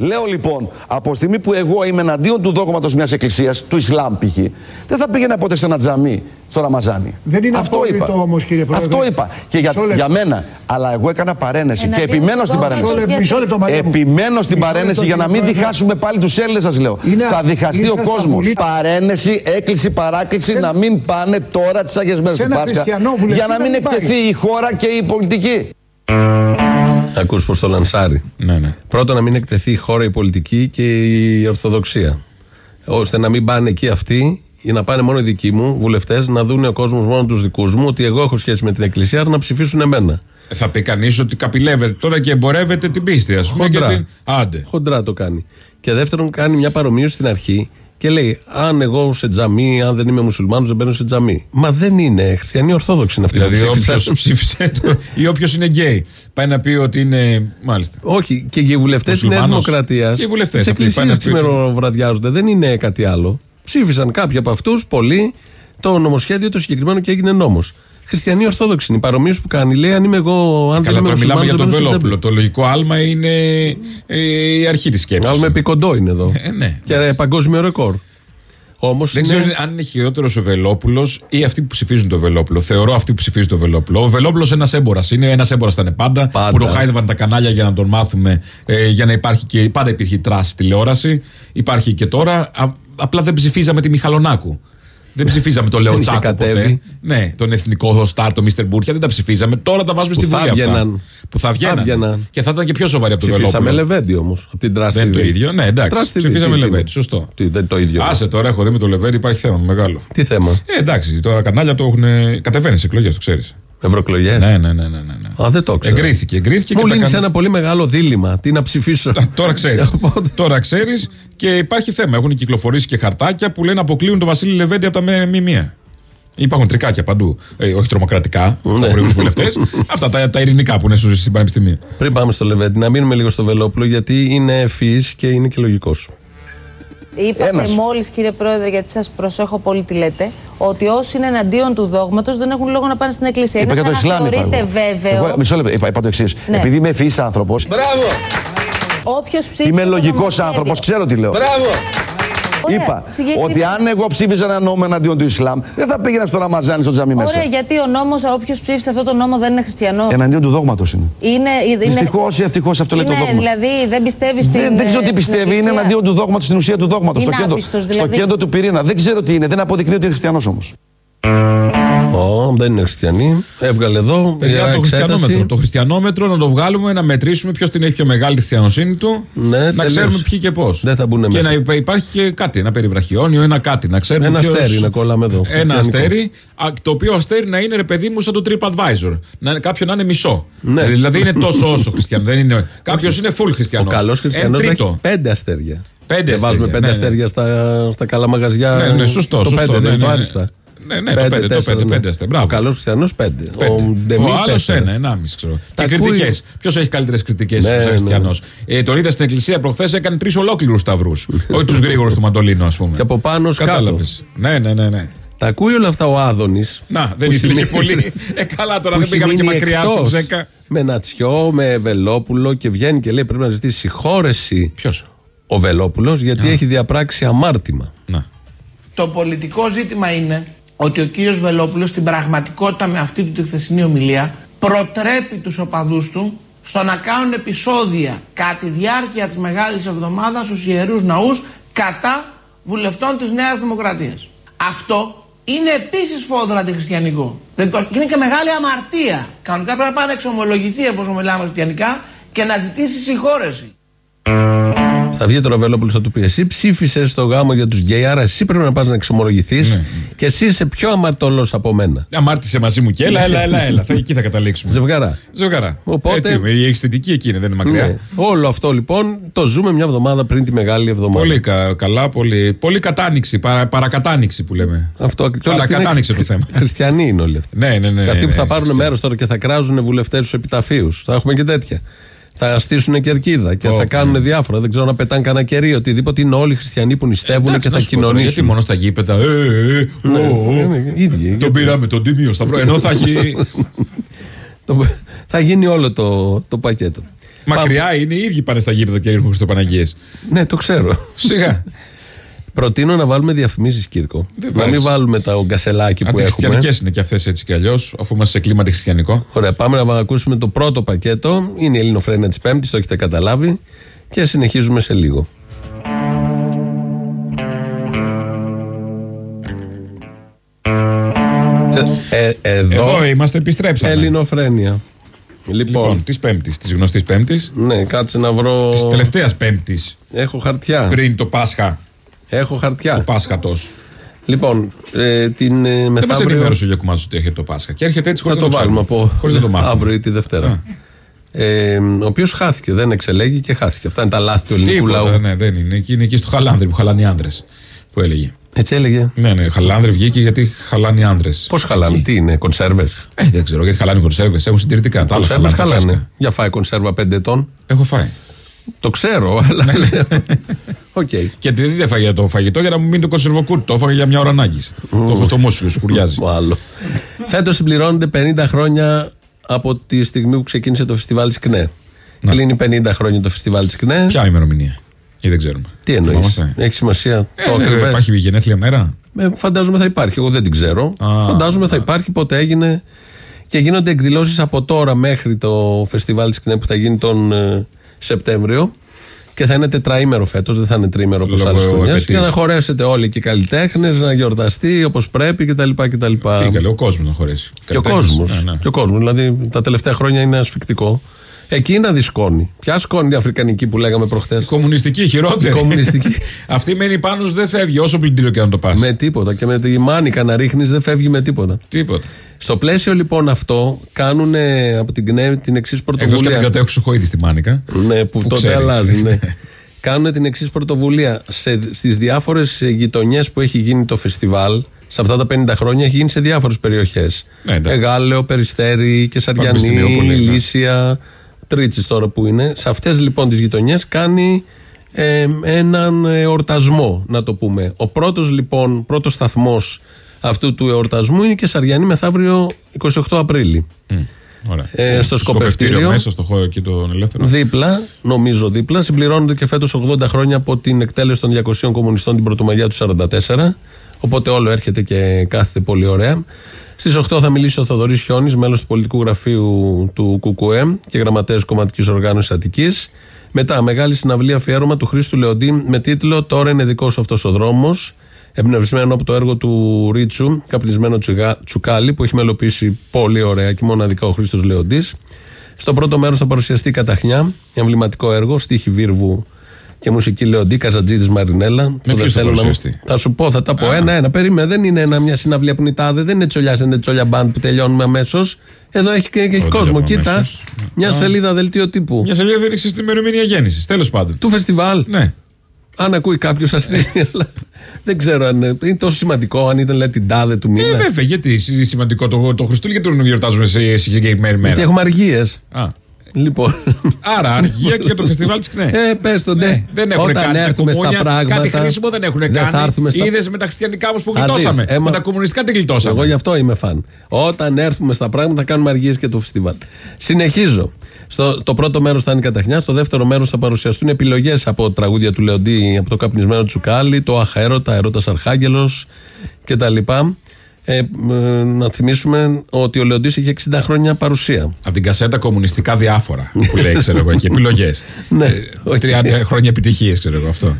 Ναι. Λέω λοιπόν, από τη στιγμή που εγώ είμαι εναντίον του δόγματος μιας εκκλησίας, του Ισλάμ π.χ., δεν θα πήγαινα ποτέ σε ένα τζαμί στο Ραμαζάνι. Δεν είναι Αυτό απόλυτο είπα. όμως, κύριε Πρόεδρε. Αυτό είπα. Και για, Μισό λεπτό. για μένα. Αλλά εγώ έκανα παρένεση και Εναντίον επιμένω του στην δόγματος παρένεση. Μισό λεπτό, μισό λεπτό, Μαρία μου. Επιμένω στην Μισό παρένεση λεπτό, για να κύριε μην Πρόεδρε. διχάσουμε πάλι τους Έλληνες, σας λέω. Είναι- θα διχαστεί ο ήσασταν κόσμος. πολύ- Παρένεση, έκκληση, παράκληση Σε- να μην πάνε τώρα τις Άγιες Μέρες Σε του ένα Πάσχα. χριστιανό βουλευτή Για να να μην μην πάει. εκτεθεί η χώρα και η πολιτική. Ακούς πως το λανσάρει. Ναι, ναι. Πρώτον, να μην εκτεθεί η χώρα, η πολιτική και η Ορθοδοξία. Ώστε να μην πάνε εκεί αυτοί ή να πάνε μόνο οι δικοί μου βουλευτές να δουν ο κόσμος μόνο τους δικούς μου ότι εγώ έχω σχέση με την Εκκλησία, άρα να ψηφίσουν εμένα. Θα πει κανείς ότι καπηλεύεται τώρα και εμπορεύεται την πίστη, ας πούμε. Χοντρά. και την- Άντε. Χοντρά το κάνει. Και δεύτερον, κάνει μια παρομοίωση στην αρχή και λέει: Αν εγώ σε τζαμί, αν δεν είμαι μουσουλμάνος, δεν μπαίνω σε τζαμί. Μα δεν είναι. Χριστιανοί Ορθόδοξοι είναι αυτοί Δηλαδή, που ψήφισαν. όποιο ψήφισε το- ή όποιος είναι γκέι, πάει να πει ότι είναι. Μάλιστα. Όχι, και οι βουλευτές της Νέας Μουσουλμάνος. Δημοκρατίας. Και οι βουλευτές Τι αυτοί πάνε εκκλησίε να πει ότι- ξημεροβραδιάζονται. Δεν είναι κάτι άλλο. Ψήφισαν κάποιοι από αυτούς, πολλοί, το νομοσχέδιο το συγκεκριμένο και έγινε νόμος. Χριστιανοί Ορθόδοξοι είναι. Η παρομοίωση που κάνει λέει: Αν είμαι εγώ, αν δεν Καλά, είμαι τώρα μιλάμε για μουσουλμάνος, τον δεν μπαίνω σε Βελόπουλο. τζαμί. Το λογικό άλμα είναι ε, η αρχή της σκέψης. Άλλο με επικοντό είναι εδώ. Ε, ναι. Και ε, παγκόσμιο ρεκόρ. Όμως Δεν ξέρω αν είναι χειρότερος ο Βελόπουλος ή αυτοί που ψηφίζουν το Βελόπουλο. Θεωρώ αυτοί που ψηφίζουν το Βελόπουλο. Ο Βελόπουλος ένας έμπορας είναι. Ένας έμπορας ήταν πάντα, Πάντα. Που το χάιδευαν τα κανάλια για να τον μάθουμε. Ε, για να υπάρχει και. Πάντα υπήρχε τράση τηλεόραση. Υπάρχει και τώρα. Α, απλά δεν ψηφίζαμε τη Μιχαλονάκου. Δεν ψηφίζαμε τον είχε Λεωτσάκο κατέβει. ποτέ. Ναι, τον εθνικό στάρ, τον Μίστερ Μπούρια. Δεν τα ψηφίζαμε. Τώρα τα βάζουμε Που στη θα Βουλή αυτά. βγαίναν. Που θα Θα βγαίναν. βγαίναν. Και θα ήταν και πιο σοβαροί από τον Ψηφίσαμε Βελόπουλο. Λεβέντι όμως. Από την Τράστη. Δεν είναι το ίδιο. Ναι, εντάξει. Τράστη TV, Ψηφίσαμε τι- τι Λεβέντι. είναι. Σωστό. Τι, δεν το ίδιο. Άσε τώρα, έχω δει με το Λεβέντι υπάρχει θέμα μεγάλο. Τι θέμα; Ε, εντάξει, τα κανάλια το έχουν. Κατεβαίνεις σε εκλογές, το ξέρεις. Ευρωεκλογές. Ναι, ναι, ναι, ναι, ναι. ναι. Α, δεν το ξέρω. Εγκρίθηκε, εγκρίθηκε. Μου και τα λύνεις κανα- ένα πολύ μεγάλο δίλημα. Τι να ψηφίσω. Α, Τώρα ξέρεις. Οπότε- Τώρα ξέρεις και υπάρχει θέμα. Έχουν κυκλοφορήσει και χαρτάκια που λένε αποκλείουν τον Βασίλη Λεβέντι από τα με- μη Υπάρχουν τρικάκια παντού. Ε, όχι τρομοκρατικά, Ναι. από προηγούμενου βουλευτές. Αυτά τα, τα ειρηνικά που είναι στο- στην Πανεπιστημία. Πριν πάμε στο Λεβέντι, να μείνουμε λίγο στο Βελόπουλο γιατί είναι ευφυής και είναι και λογικός. Είπατε Ένας. μόλις, κύριε Πρόεδρε, γιατί σας προσέχω πολύ τι λέτε, ότι όσοι είναι εναντίον του δόγματος δεν έχουν λόγο να πάνε στην εκκλησία. Είπα είναι για το σαν να Ισλάμ. είπα θεωρείτε εγώ. βέβαιο. Εγώ, μισό λεπτό, είπα, είπα το εξής. Ναι. Επειδή είμαι ευφυή άνθρωπο, Όποιος ψήφισε. είμαι το λογικός νομοσχέδιο. άνθρωπος, ξέρω τι λέω. Ωραία, Είπα συγκεκριμένα. ότι αν εγώ ψήφιζα ένα νόμο εναντίον του Ισλάμ, δεν θα πήγαινα στο Ραμαζάνι στο τζαμί μέσα. Ωραία, γιατί ο νόμος, όποιος ψήφισε αυτό το νόμο δεν είναι χριστιανός. Εναντίον του δόγματος είναι. Είναι, είναι, Δυστυχώς ή ευτυχώς αυτό λέει το είναι, δόγμα. δηλαδή δεν πιστεύεις στην. Δεν, δεν ξέρω τι στην πιστεύει, είναι εκκλησία. εναντίον του δόγματος, στην ουσία του δόγματος. Είναι Στο, κέντρο, άπιστος, στο δηλαδή. κέντρο του πυρήνα. Δεν ξέρω τι είναι, δεν αποδεικνύει ότι είναι χριστιανός όμως. Ω, δεν είναι χριστιανή. Έβγαλε εδώ. Παιδιά, ιερά το εξέταση. χριστιανόμετρο. Το χριστιανόμετρο να το βγάλουμε, να μετρήσουμε ποιος την έχει πιο μεγάλη χριστιανοσύνη του. Ναι, να τελείως. ξέρουμε ποιοι και πώς. Δεν θα μπουν Και μέσα. να υπά- υπάρχει και κάτι, ένα περιβραχιόνιο, ένα κάτι. Να ξέρουμε Ένα ποιος- αστέρι να κολλάμε εδώ, Ένα χριστιανικό. αστέρι, α, το οποίο αστέρι να είναι ρε παιδί μου σαν το TripAdvisor. Να είναι κάποιον να είναι μισό. Ναι. Δηλαδή είναι τόσο όσο χριστιανό. Δεν είναι... Κάποιος είναι full Ο χριστιανό. καλό χριστιανός τρίτο. έχει πέντε αστέρια. Πέντε δεν βάζουμε αστέρια, πέντε ναι, ναι. αστέρια στα, στα καλά μαγαζιά. Ναι, ναι, σωστό, Το σωστό, πέντε, ναι, δεν είναι το ναι, ναι. άριστα. Ναι, ναι, το πέντε, το τέσσερα, πέντε, ναι. πέντε αστέρια. Μπράβο. Ο καλός χριστιανός πέντε. Πέντε. Ο Ντεμί Ο άλλος τέσσερα. ένα, ενάμιση ξέρω. Τα και ακούει. κριτικέ. Ποιος έχει καλύτερες κριτικές Ναι, στου ναι. χριστιανού. Ε, τον είδα στην εκκλησία προχθές, έκανε τρεις ολόκληρους σταυρούς. όχι τους γρήγορους του Μαντολίνου, ας πούμε. Και από πάνω ως κάτω. Κατάλαβες. Ναι, ναι, ναι. ναι. Τα ακούει όλα αυτά ο Άδωνης. Να, δεν ήθελε και πολύ. Ε, καλά, τώρα δεν πήγαμε και μακριά στο ψέκα. Με Νατσιό, με Βελόπουλο και βγαίνει και λέει πρέπει να ζητήσει συγχώρεση Ποιος; ο Βελόπουλος γιατί έχει διαπράξει αμάρτημα. Να. Το πολιτικό ζήτημα είναι ότι ο κύριος Βελόπουλος στην πραγματικότητα με αυτή του τη χθεσινή ομιλία προτρέπει τους οπαδούς του στο να κάνουν επεισόδια κατά τη διάρκεια της Μεγάλης Εβδομάδας στους Ιερούς Ναούς κατά βουλευτών της Νέας Δημοκρατίας. Αυτό είναι επίσης φόδρα αντιχριστιανικό. Δεν το- Είναι και μεγάλη αμαρτία. Κανονικά πρέπει να πάει να εξομολογηθεί εφόσον μιλάμε χριστιανικά και να ζητήσει συγχώρεση. Θα βγει τώρα ο Βελόπουλο θα του πει: Εσύ ψήφισε στο γάμο για τους γκέι, άρα εσύ πρέπει να πας να εξομολογηθείς και εσύ είσαι πιο αμαρτωλός από μένα. Αμάρτησε μαζί μου και έλα, έλα, έλα. έλα. θα, εκεί θα καταλήξουμε. Ζευγαρά. Ζευγαρά. Οπότε- Έτσι, η αισθητική εκεί είναι, δεν είναι μακριά. Ναι. Όλο αυτό λοιπόν το ζούμε μια εβδομάδα πριν τη μεγάλη εβδομάδα. Πολύ κα- καλά, πολύ, πολύ κατάνοιξη, παρα, παρακατάνοιξη που λέμε. Αυτό και Όλα αυτή είναι κατάνοιξε το θέμα. Χριστιανοί είναι όλοι αυτοί. Ναι, ναι, ναι. και αυτοί ναι, που θα ναι, πάρουν ξέρω. μέρος τώρα και θα κράζουν βουλευτές στους επιταφείου. Θα έχουμε και τέτοια. Θα στήσουν κερκίδα και Ω, θα κάνουν ναι. διάφορα. Δεν ξέρω να πετάνε κανένα κερί, οτιδήποτε. Είναι όλοι οι χριστιανοί που νηστεύουν Εντάξει, και να θα σου πω τώρα, κοινωνήσουν. Γιατί μόνο στα γήπεδα. Ε, ε, ε, ω, ω, Ναι, ναι, ίδιοι, Τον γιατί- πήραμε τον τίμιο σταυρό. Ενώ θα έχει. Το- θα γίνει όλο το, το πακέτο. Μακριά είναι, οι ίδιοι πάνε στα γήπεδα και ρίχνουν Χριστοπαναγίε. Ναι, το ξέρω. Σιγά. Προτείνω να βάλουμε διαφημίσεις, Κύρκο. Δεν να μην βάζεις. βάλουμε τα ογκασελάκι που έχουμε. Αντιχριστιανικές είναι και αυτές έτσι κι αλλιώς, αφού είμαστε σε κλίμα αντιχριστιανικό. Ωραία, πάμε να ακούσουμε το πρώτο πακέτο. Είναι η Ελληνοφρένια της Πέμπτης, το έχετε καταλάβει. Και συνεχίζουμε σε λίγο. Ε, ε, εδώ, Εδώ είμαστε, επιστρέψαμε. Ελληνοφρένια. Λοιπόν, Λοιπόν, της Πέμπτης, της γνωστής Πέμπτης, ναι, κάτσε να βρω. της τελευταίας Πέμπτης Έχω χαρτιά. πριν το Πάσχα. Έχω χαρτιά. Το Πάσχατος. Λοιπόν, ε, την ε, Δεν μας μεθαύριο. ενημέρωσε ο Γιακουμάζος ότι έρχεται το Πάσχα. Και έρχεται έτσι Θα χωρίς το βάλουμε από Χωρίς να το μάθουμε. αύριο ή τη Δευτέρα. Ε, ο οποίος χάθηκε, δεν εξελέγη και χάθηκε. Αυτά είναι τα λάθη του ελληνικού Τίποτα, λαού. ναι, δεν είναι. Εκεί είναι εκεί στο Χαλάνδρη που χαλάνε οι άντρες. Που έλεγε. Έτσι έλεγε. Ναι, ναι, Χαλάνδρη βγήκε γιατί χαλάνε οι άντρες. Πώς χαλάνε, τι είναι, κονσέρβες; Ε, δεν ξέρω γιατί χαλάνε οι κονσέρβες. Έχουν συντηρητικά. Τα άλλα Κονσέρβες χαλάνε. τα χαλάνε. φρέσκα. Για φάει κονσέρβα 5 ετών. Έχω φάει. Το ξέρω, αλλά. Ναι. λέω. Οκ. Και δεν έφαγε το φαγητό για να μου μείνει το κονσερβοκούτι. Το έφαγε για μια ώρα ανάγκης. Το έχω στο μουσουλο, σκουριάζει. Το άλλο. Φέτος συμπληρώνονται 50 χρόνια από τη στιγμή που ξεκίνησε το φεστιβάλ της ΚΝΕ. Κλείνει 50 χρόνια το φεστιβάλ της ΚΝΕ. Ποια ημερομηνία. Ή δεν ξέρουμε. Τι εννοείς; Θυμάμαστε; Έχει σημασία το Ε, ναι, ακριβές. Υπάρχει γενέθλια μέρα. Ε, φαντάζομαι θα υπάρχει. Εγώ δεν την ξέρω. Α, φαντάζομαι θα υπάρχει πότε έγινε. Και γίνονται εκδηλώσεις από τώρα μέχρι το φεστιβάλ της ΚΝΕ που θα γίνει τον ε, Σεπτέμβριο. Και θα είναι τετραήμερο φέτος, δεν θα είναι τρίμερο όπως Λόγω άλλες χρονιές. επαιτίου. Για να χωρέσετε όλοι και οι καλλιτέχνες, να γιορταστεί όπως πρέπει κτλ. κτλ. Τι καλέ, ο κόσμος να χωρέσει. Και ο Καλλιτέχνες. κόσμος. Ναι, ναι. Και ο κόσμος. Δηλαδή τα τελευταία χρόνια είναι ασφικτικό. Εκεί να δει σκόνη. Ποια σκόνη η αφρικανική που λέγαμε προχθέ. Κομμουνιστική, χειρότερη. Κομμουνιστική. Αυτή μένει πάνω σου, δεν φεύγει όσο πλυντήριο και να το πας. με τίποτα. Και με τη μάνικα να ρίχνεις δεν φεύγει με τίποτα. Τίποτα. Στο πλαίσιο λοιπόν αυτό κάνουν από την ΚΝΕ την εξής Εκτός και αν πρωτοβουλία. την κρατάει ο Χρυσοχοίδη στη Μάνικα. Ναι, που, τότε ξέρει. αλλάζει. Ναι. κάνουν την εξής πρωτοβουλία. Στις διάφορες γειτονιές που έχει γίνει το φεστιβάλ, σε αυτά τα 50 χρόνια έχει γίνει σε διάφορες περιοχές. Ναι, εντάξει. Εγάλεο, Περιστέρη, Κεσαριανή, Πανεπιστημιούπολη, ναι. Λύσια, Τρίτσι τώρα που είναι. Σε αυτές λοιπόν τις γειτονιές κάνει ε, έναν εορτασμό, να το πούμε. Ο πρώτος λοιπόν, πρώτος σταθμός αυτού του εορτασμού είναι η Κεσαριανή μεθαύριο 28 Απρίλη. Ωραία. Ε, στο σκοπευτήριο. μέσα στο χώρο εκεί τον ελεύθερο. Δίπλα, νομίζω δίπλα, συμπληρώνονται και φέτος 80 χρόνια από την εκτέλεση των 200 κομμουνιστών την Πρωτομαγιά του 1944. Οπότε όλο έρχεται και κάθεται πολύ ωραία. Στις 8 θα μιλήσει ο Θοδωρής Χιόνης, μέλος του πολιτικού γραφείου του ΚΚΕ και γραμματέας κομματικής οργάνωσης Αττικής. Μετά, μεγάλη συναυλία αφιέρωμα του Χρήστου Λεοντή με τίτλο Τώρα είναι δικός αυτός ο δρόμος. Εμπνευσμένο από το έργο του Ρίτσου, καπνισμένο τσουγα- τσουκάλι, που έχει μελοποιήσει πολύ ωραία και μοναδικά ο Χρήστος Λεοντής. Στο πρώτο μέρος θα παρουσιαστεί η Καταχνιά, εμβληματικό έργο, στίχη Βίρβου και μουσική Λεοντή, Καζατζίδη Μαρινέλα. που δεν ποιους θα θέλω να- παρουσιαστεί; Θα σου πω, θα τα πω. Ένα-ένα. Περίμενε, δεν είναι ένα, μια συναυλία που είναι η τάδε, δεν είναι τσολιά, δεν είναι τσολιά μπαντ που τελειώνουμε αμέσως. Εδώ έχει και, και Δεν κόσμο. τελειώνουμε Κοίτα, αμέσως. μια σελίδα δελτίο τύπου. Μια σελίδα δεν έχει την ημερομηνία γέννησης. Τέλος πάντων. Του φεστιβάλ. Ναι. Αν ακούει κάποιος αστείο. δεν ξέρω αν είναι, είναι τόσο σημαντικό, αν ήταν λέει την τάδε του Ε, μήνα. βέβαια, γιατί είναι σημαντικό το, το Χριστούγεννα γιατί τον γιορτάζουμε σε συγκεκριμένη Γιατί μέρα. έχουμε αργίες. Α, Λοιπόν. άρα, αργία και το φεστιβάλ της ΚΝΕ. Ε, πες το ναι. Ναι, δεν έχουν Όταν κάνει έρθουμε στα μουνιά, πράγματα. Κάτι χρήσιμο δεν έχουν δεν θα κάνει. έρθουμε στα- Είδες με τα χριστιανικά όμω που Α, δεις, γλιτώσαμε. έμα- Με τα κομμουνιστικά την γλιτώσαμε. Εγώ γι' αυτό είμαι φαν. Όταν έρθουμε στα πράγματα θα κάνουμε αργίες και το φεστιβάλ. Συνεχίζω. Στο, το πρώτο μέρος θα είναι η καταχνιά. Στο δεύτερο μέρος θα παρουσιαστούν επιλογές από τραγούδια του Λεοντή, από το καπνισμένο Τσουκάλι, το Αχαέρωτα, Αερώτα Αρχάγγελος κτλ. Ε, ε, να θυμίσουμε ότι ο Λεοντής είχε 60 χρόνια παρουσία. Από την κασέτα κομμουνιστικά διάφορα που λέει, ξέρω εγώ, εκεί. Επιλογές. Ναι, 30 χρόνια επιτυχίες, ξέρω εγώ αυτό.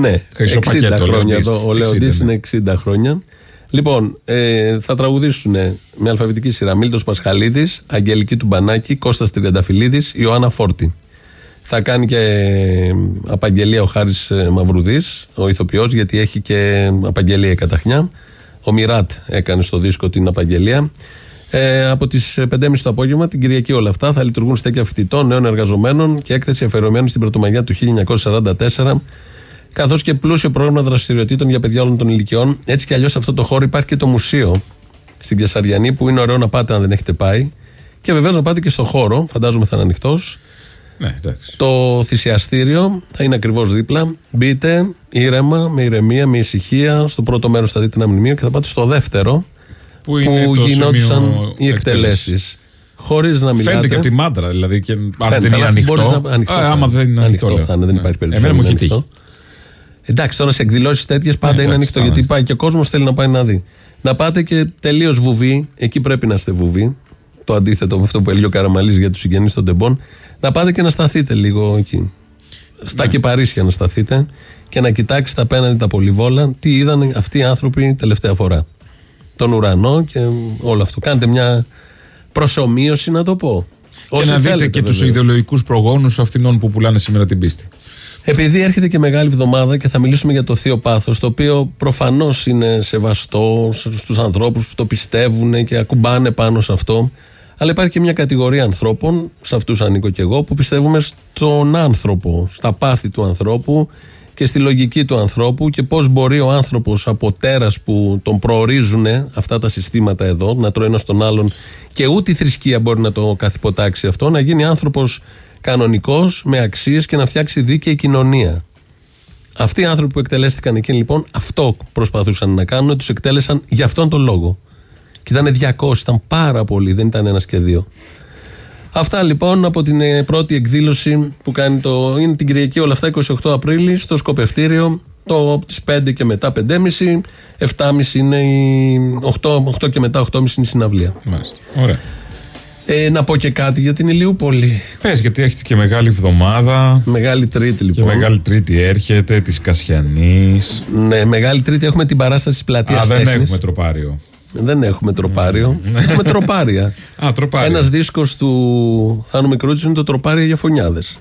Ναι, Χρυσό 60 πακέτο, χρόνια Λεοντής. εδώ. Ο 60, Λεοντής ναι. είναι 60 χρόνια. Λοιπόν, ε, θα τραγουδήσουν με αλφαβητική σειρά Μίλτος Πασχαλίδης, Αγγελική του Μπανάκη, Κώστας Τριανταφυλλίδης, Ιωάννα Φόρτη. Θα κάνει και ε, απαγγελία ο Χάρης ε, Μαυρουδής, ο ηθοποιός, γιατί έχει και απαγγελία η καταχνιά. Ο Μιράτ έκανε στο δίσκο την απαγγελία. Ε, από τις 5.30 το απόγευμα, την Κυριακή όλα αυτά, θα λειτουργούν στέκια φοιτητών, νέων εργαζομένων και έκθεση αφιερωμένη στην Πρωτομαγιά του 1944 καθώς και πλούσιο πρόγραμμα δραστηριοτήτων για παιδιά όλων των ηλικιών. Έτσι κι αλλιώς σε αυτό το χώρο υπάρχει και το μουσείο στην Κεσαριανή που είναι ωραίο να πάτε αν δεν έχετε πάει. Και βεβαίως να πάτε και στο χώρο, φαντάζομαι θα είναι ανοιχτός. Ναι, εντάξει. Το θυσιαστήριο θα είναι ακριβώς δίπλα. Μπείτε ήρεμα, με ηρεμία, με ησυχία. Στο πρώτο μέρος θα δείτε ένα μνημείο και θα πάτε στο δεύτερο Που που, είναι το γινόντουσαν σημείο οι εκτελέσεις. Χωρίς να μιλάτε. Φαίνεται και από τη μάντρα, δηλαδή. Και αν Φαίνεται, δεν είναι αλλά ανοιχτό. μπορείς να- ανοιχτό Α, θα άμα είναι. δεν είναι ανοιχτό. Ανοιχτό λέω. θα είναι, δεν Ναι. υπάρχει περίπτωση Εμένα μου να έχει είναι τύχει. ανοιχτό. Εντάξει, τώρα σε εκδηλώσεις τέτοιες πάντα Ναι, είναι εντάξει, ανοιχτό. θα Γιατί είναι. πάει και ο κόσμος θέλει να πάει να δει. Να πάτε και τελείως βουβή, εκεί πρέπει να είστε βουβή. Το αντίθετο από αυτό που έλεγε ο Καραμαλής για τους συγγενείς των τεμπών. Να πάτε και να σταθείτε λίγο εκεί. Στα Ναι. κυπαρίσια να σταθείτε και να κοιτάξετε απέναντι τα πολυβόλα τι είδαν αυτοί οι άνθρωποι τελευταία φορά. Τον ουρανό και όλο αυτό. Κάντε μια προσωμείωση να το πω. Και Όσοι να δείτε θέλετε, και τους βεβαίως. ιδεολογικούς προγόνους αυτών που πουλάνε σήμερα την πίστη. Επειδή έρχεται και μεγάλη εβδομάδα και θα μιλήσουμε για το θείο πάθος, το οποίο προφανώς είναι σεβαστό στους ανθρώπους που το πιστεύουν και ακουμπάνε πάνω σε αυτό. Αλλά υπάρχει και μια κατηγορία ανθρώπων, σε αυτούς ανήκω και εγώ, που πιστεύουμε στον άνθρωπο, στα πάθη του ανθρώπου και στη λογική του ανθρώπου και πώς μπορεί ο άνθρωπος από τέρας που τον προορίζουν αυτά τα συστήματα εδώ, να τρώει ένα τον άλλον και ούτε η θρησκεία μπορεί να το καθυποτάξει αυτό, να γίνει άνθρωπος κανονικός, με αξίες και να φτιάξει δίκαιη κοινωνία. Αυτοί οι άνθρωποι που εκτελέστηκαν εκείνοι λοιπόν αυτό προσπαθούσαν να κάνουν, τους εκτέλεσαν για αυτόν τον λόγο. Και ήταν 200, ήταν πάρα πολλοί, δεν ήταν ένα και δύο. Αυτά λοιπόν από την ε, πρώτη εκδήλωση που κάνει το. είναι την Κυριακή όλα αυτά 28 Απρίλη στο Σκοπευτήριο. Το από τις 5 και μετά 5.30, 7.30 είναι η. 8, 8 και μετά 8.30 είναι η συναυλία. Μάλιστα. Ωραία. Ε, να πω και κάτι για την Ηλιούπολη. Πες, γιατί έχετε και μεγάλη εβδομάδα. Μεγάλη Τρίτη Και λοιπόν. μεγάλη Τρίτη έρχεται, της Κασιανής. Ναι, Μεγάλη Τρίτη έχουμε την παράσταση της πλατείας Α, δεν Τέχνης. έχουμε τροπάριο. Δεν έχουμε τροπάριο. έχουμε τροπάρια. Α, τροπάριο. Ένας δίσκος του Θάνου Μικρούτσικου είναι το τροπάρια για φονιάδες.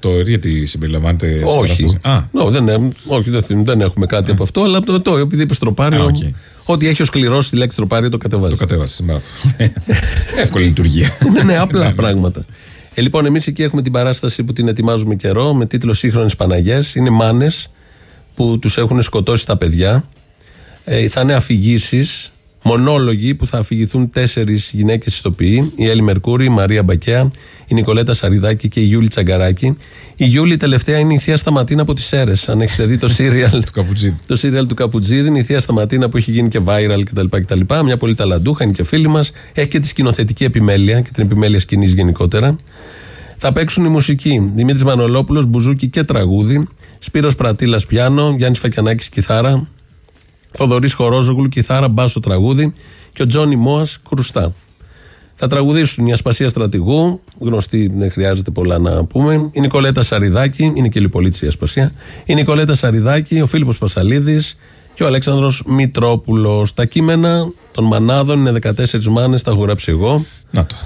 Το γιατί συμπεριλαμβάνεται στην Όχι. παράσταση; Α, No, δεν, έ- όχι δεν, θυμ- δεν έχουμε κάτι από αυτό, αλλά το, το επειδή είπες τροπάριο. Α, οκ. Ό,τι έχει ως κληρό τη λέξη τροπάριο το κατεβάζεις. το κατέβασες. Μπράβο. Εύκολη λειτουργία. ναι, ναι, απλά Ναι, ναι. πράγματα. Ε, λοιπόν, εμείς εκεί έχουμε την παράσταση που την ετοιμάζουμε καιρό με τίτλο Σύγχρονες Παναγιές. Είναι μάνες που τους έχουν σκοτώσει τα παιδιά. Ε, θα είναι αφηγήσεις, μονόλογοι που θα αφηγηθούν τέσσερις γυναίκες ιστοποιοί. Η Έλλη Μερκούρη, η Μαρία Μπακέα, η Νικολέτα Σαριδάκη και η Γιούλη Τσαγκαράκη. Η Γιούλη τελευταία είναι η Θεία Σταματίνα από τις Σέρες. Αν έχετε δει το σύριαλ Του Καπουτζίδη. το σύριαλ του Καπουτζίδη, είναι η Θεία Σταματίνα που έχει γίνει και viral κτλ. κτλ. Μια πολύ ταλαντούχα, είναι και φίλη μας. Έχει και τη σκηνοθετική επιμέλεια και την επιμέλεια σκηνής γενικότερα. Θα παίξουν η μουσική. Δημήτρης Μανολόπουλος, μπουζούκι και τραγούδι. Σπύρος Πρατήλας πιάνο. Γιάννης Φακιανάκης κιθάρα. Θοδωρής Χορόζογλου κιθάρα, μπάσο τραγούδι. Και ο Τζόνι Μόας κρουστά. Θα τραγουδήσουν η Ασπασία Στρατηγού, γνωστή, δεν χρειάζεται πολλά να πούμε. Η Νικολέτα Σαριδάκη, είναι και λιπολίτηση η Ασπασία. Η Νικολέτα Σαριδάκη, ο Φίλιππος Πασαλίδης και ο Αλέξανδρος Μητρόπουλος. Τα κείμενα των μανάδων είναι 14 μάνες, τα έχω γράψει εγώ. Να το.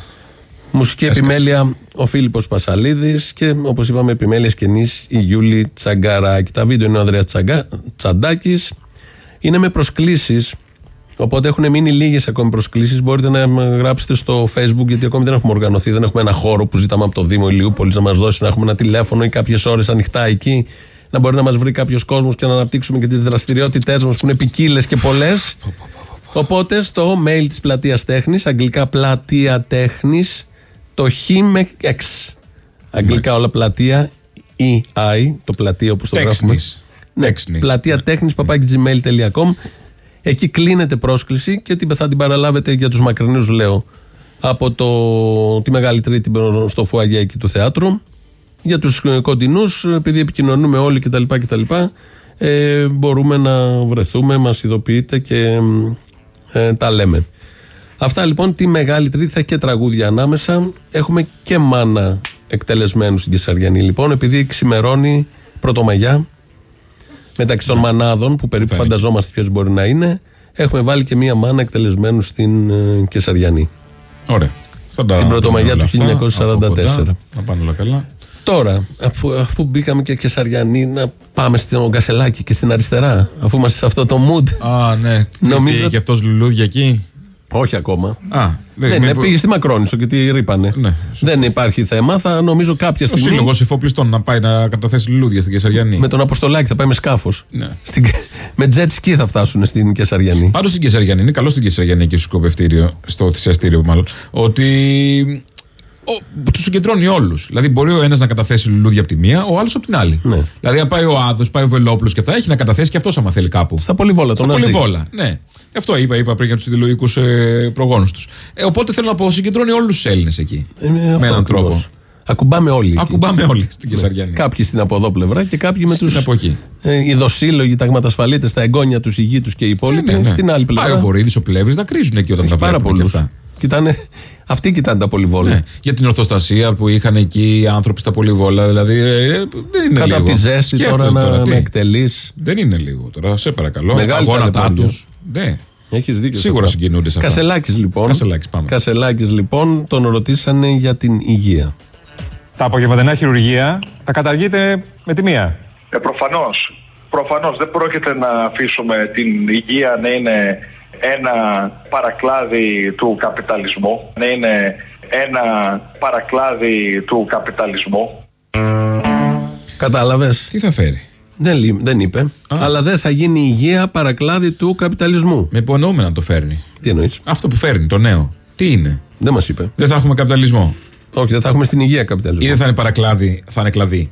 Μουσική Έσκασε. επιμέλεια ο Φίλιππος Πασαλίδης και όπως είπαμε επιμέλεια σκηνής η Γιούλη Τσαγκαράκη. Τα βίντεο είναι ο Ανδρέας Τσαγκα... Τσαντάκης. Είναι με προσκλήσεις Οπότε έχουν μείνει λίγες ακόμη προσκλήσεις. Μπορείτε να γράψετε στο Facebook, γιατί ακόμη δεν έχουμε οργανωθεί. Δεν έχουμε ένα χώρο που ζητάμε από το Δήμο Ηλιούπολης να μας δώσει, να έχουμε ένα τηλέφωνο ή κάποιες ώρες ανοιχτά εκεί. Να μπορεί να μας βρει κάποιος κόσμος και να αναπτύξουμε και τις δραστηριότητές μας που είναι ποικίλες και πολλές. Οπότε στο mail της πλατείας τέχνης, αγγλικά πλατεία τέχνης, το χ με εξ. Αγγλικά όλα πλατεία EI, το πλατεία όπω το γράφουμε. Τέξνης. Ναι, Τέξνης. πλατεία τέχνης παπάκι.gmail.com. Εκεί κλείνεται πρόσκληση και την- θα την παραλάβετε για τους μακρινούς, λέω, από το, τη Μεγάλη Τρίτη στο φουαγέ εκεί του θεάτρου. Για τους κοντινούς, επειδή επικοινωνούμε όλοι κτλ. κτλ ε, μπορούμε να βρεθούμε, μας ειδοποιείτε και μ, Ε, τα λέμε. Αυτά λοιπόν τη Μεγάλη Τρίτη θα έχει και τραγούδια ανάμεσα. Έχουμε και μάνα εκτελεσμένου στην Κεσαριανή λοιπόν, επειδή ξημερώνει Πρωτομαγιά μεταξύ των μανάδων που περίπου φανταζόμαστε ποιε μπορεί να είναι. Έχουμε βάλει και μία μάνα εκτελεσμένου στην ε, Κεσαριανή. Ωραία. Θα τα Την Πρωτομαγιά δούμε του όλα αυτά, 1944. από κοντά. Να πάνε όλα καλά. Τώρα, αφού, αφού μπήκαμε και Κεσαριανή, να πάμε στον Κασελάκη και στην αριστερά, αφού είμαστε σε αυτό το mood. Α, ναι. Τι Νομίζω- πήγε και αυτός λουλούδια εκεί. Όχι ακόμα. Α, Δεν είναι, μήπως- πήγε στη Μακρόνισο και τη ρίπανε. Ναι, Δεν υπάρχει θέμα. Θα νομίζω κάποια Ο στιγμή. σύλλογος εφοπλιστών να πάει να καταθέσει λουλούδια στην Κεσαριανή. Με τον Αποστολάκη θα πάει με σκάφος. Ναι. με jet ski θα φτάσουν στην Κεσαριανή. Πάντως στην Κεσαριανή, είναι καλό στην Κεσαριανή και στο σκοπευτήριο, στο θυσιαστήριο μάλλον, ότι τους συγκεντρώνει όλους. Δηλαδή, μπορεί ο ένας να καταθέσει λουλούδια από τη μία, ο άλλος από την άλλη. Ναι. Δηλαδή, αν πάει ο Άδος, πάει ο Βελόπουλος και αυτά, έχει να καταθέσει και αυτός άμα θέλει κάπου. Στα πολυβόλα, Στα τον Ναζί. πολυβόλα, ναι. Αυτό είπα, είπα πριν για τους ιδεολογικούς ε, προγόνους τους. Ε, οπότε θέλω να πω, συγκεντρώνει όλους τους Έλληνες εκεί. Ε, αυτό με έναν ακριβώς. τρόπο. Ακουμπάμε όλοι. εκεί. Ακουμπάμε όλοι στην Κεσαριανή. Κάποιοι στην από εδώ πλευρά και κάποιοι με Στην τους από εκεί. ε, ειδοσύλλογοι, ταγματασφαλίτε, τα εγγόνια τους, ηγεί τους και οι υπόλοιποι. Ναι, ναι. Στην άλλη πλευρά. Πάει ο Βορύδης, ο Πλεύρης να κρίζουν εκεί όταν Έχει τα πάρα βλέπουν και πολλούς. αυτά. Κοιτάνε, αυτοί κοιτάνε τα πολυβόλα. Ναι. Για την ορθοστασία που είχαν εκεί οι άνθρωποι στα πολυβόλα. Δηλαδή ε, δεν είναι Κάτω λίγο. από τη ζέστη Σκέφτονται τώρα, να, τι. να εκτελείς. Δεν είναι λίγο τώρα, σε παρακαλώ. Μεγάλη τα γόνατά ταλαιπωρία. του. Ναι. Έχεις δίκιο. σε Σίγουρα αυτό. συγκινούνται σε αυτά. Κασελάκης λοιπόν. Κασελάκης, πάμε. Κασελάκης, λοιπόν, τον ρωτήσανε για την υγεία. Τα απογευματινά χειρουργία τα καταργείτε με τη μία. Ε, προφανώς, προφανώς δεν πρόκειται να αφήσουμε την υγεία να είναι ένα παρακλάδι του καπιταλισμού, να είναι ένα παρακλάδι του καπιταλισμού. Κατάλαβες. Τι θα φέρει; Δεν, λεί- δεν είπε. Αλλά δεν θα γίνει η υγεία παρακλάδι του καπιταλισμού. Με υπονοούμε να το φέρνει. Τι εννοείς; Αυτό που φέρνει, το νέο. Τι είναι; Δεν μας είπε. Δεν θα έχουμε καπιταλισμό. Όχι, δεν θα έχουμε στην υγεία Ή καπιταλισμό. δεν θα είναι παρακλάδι, θα είναι κλαδί.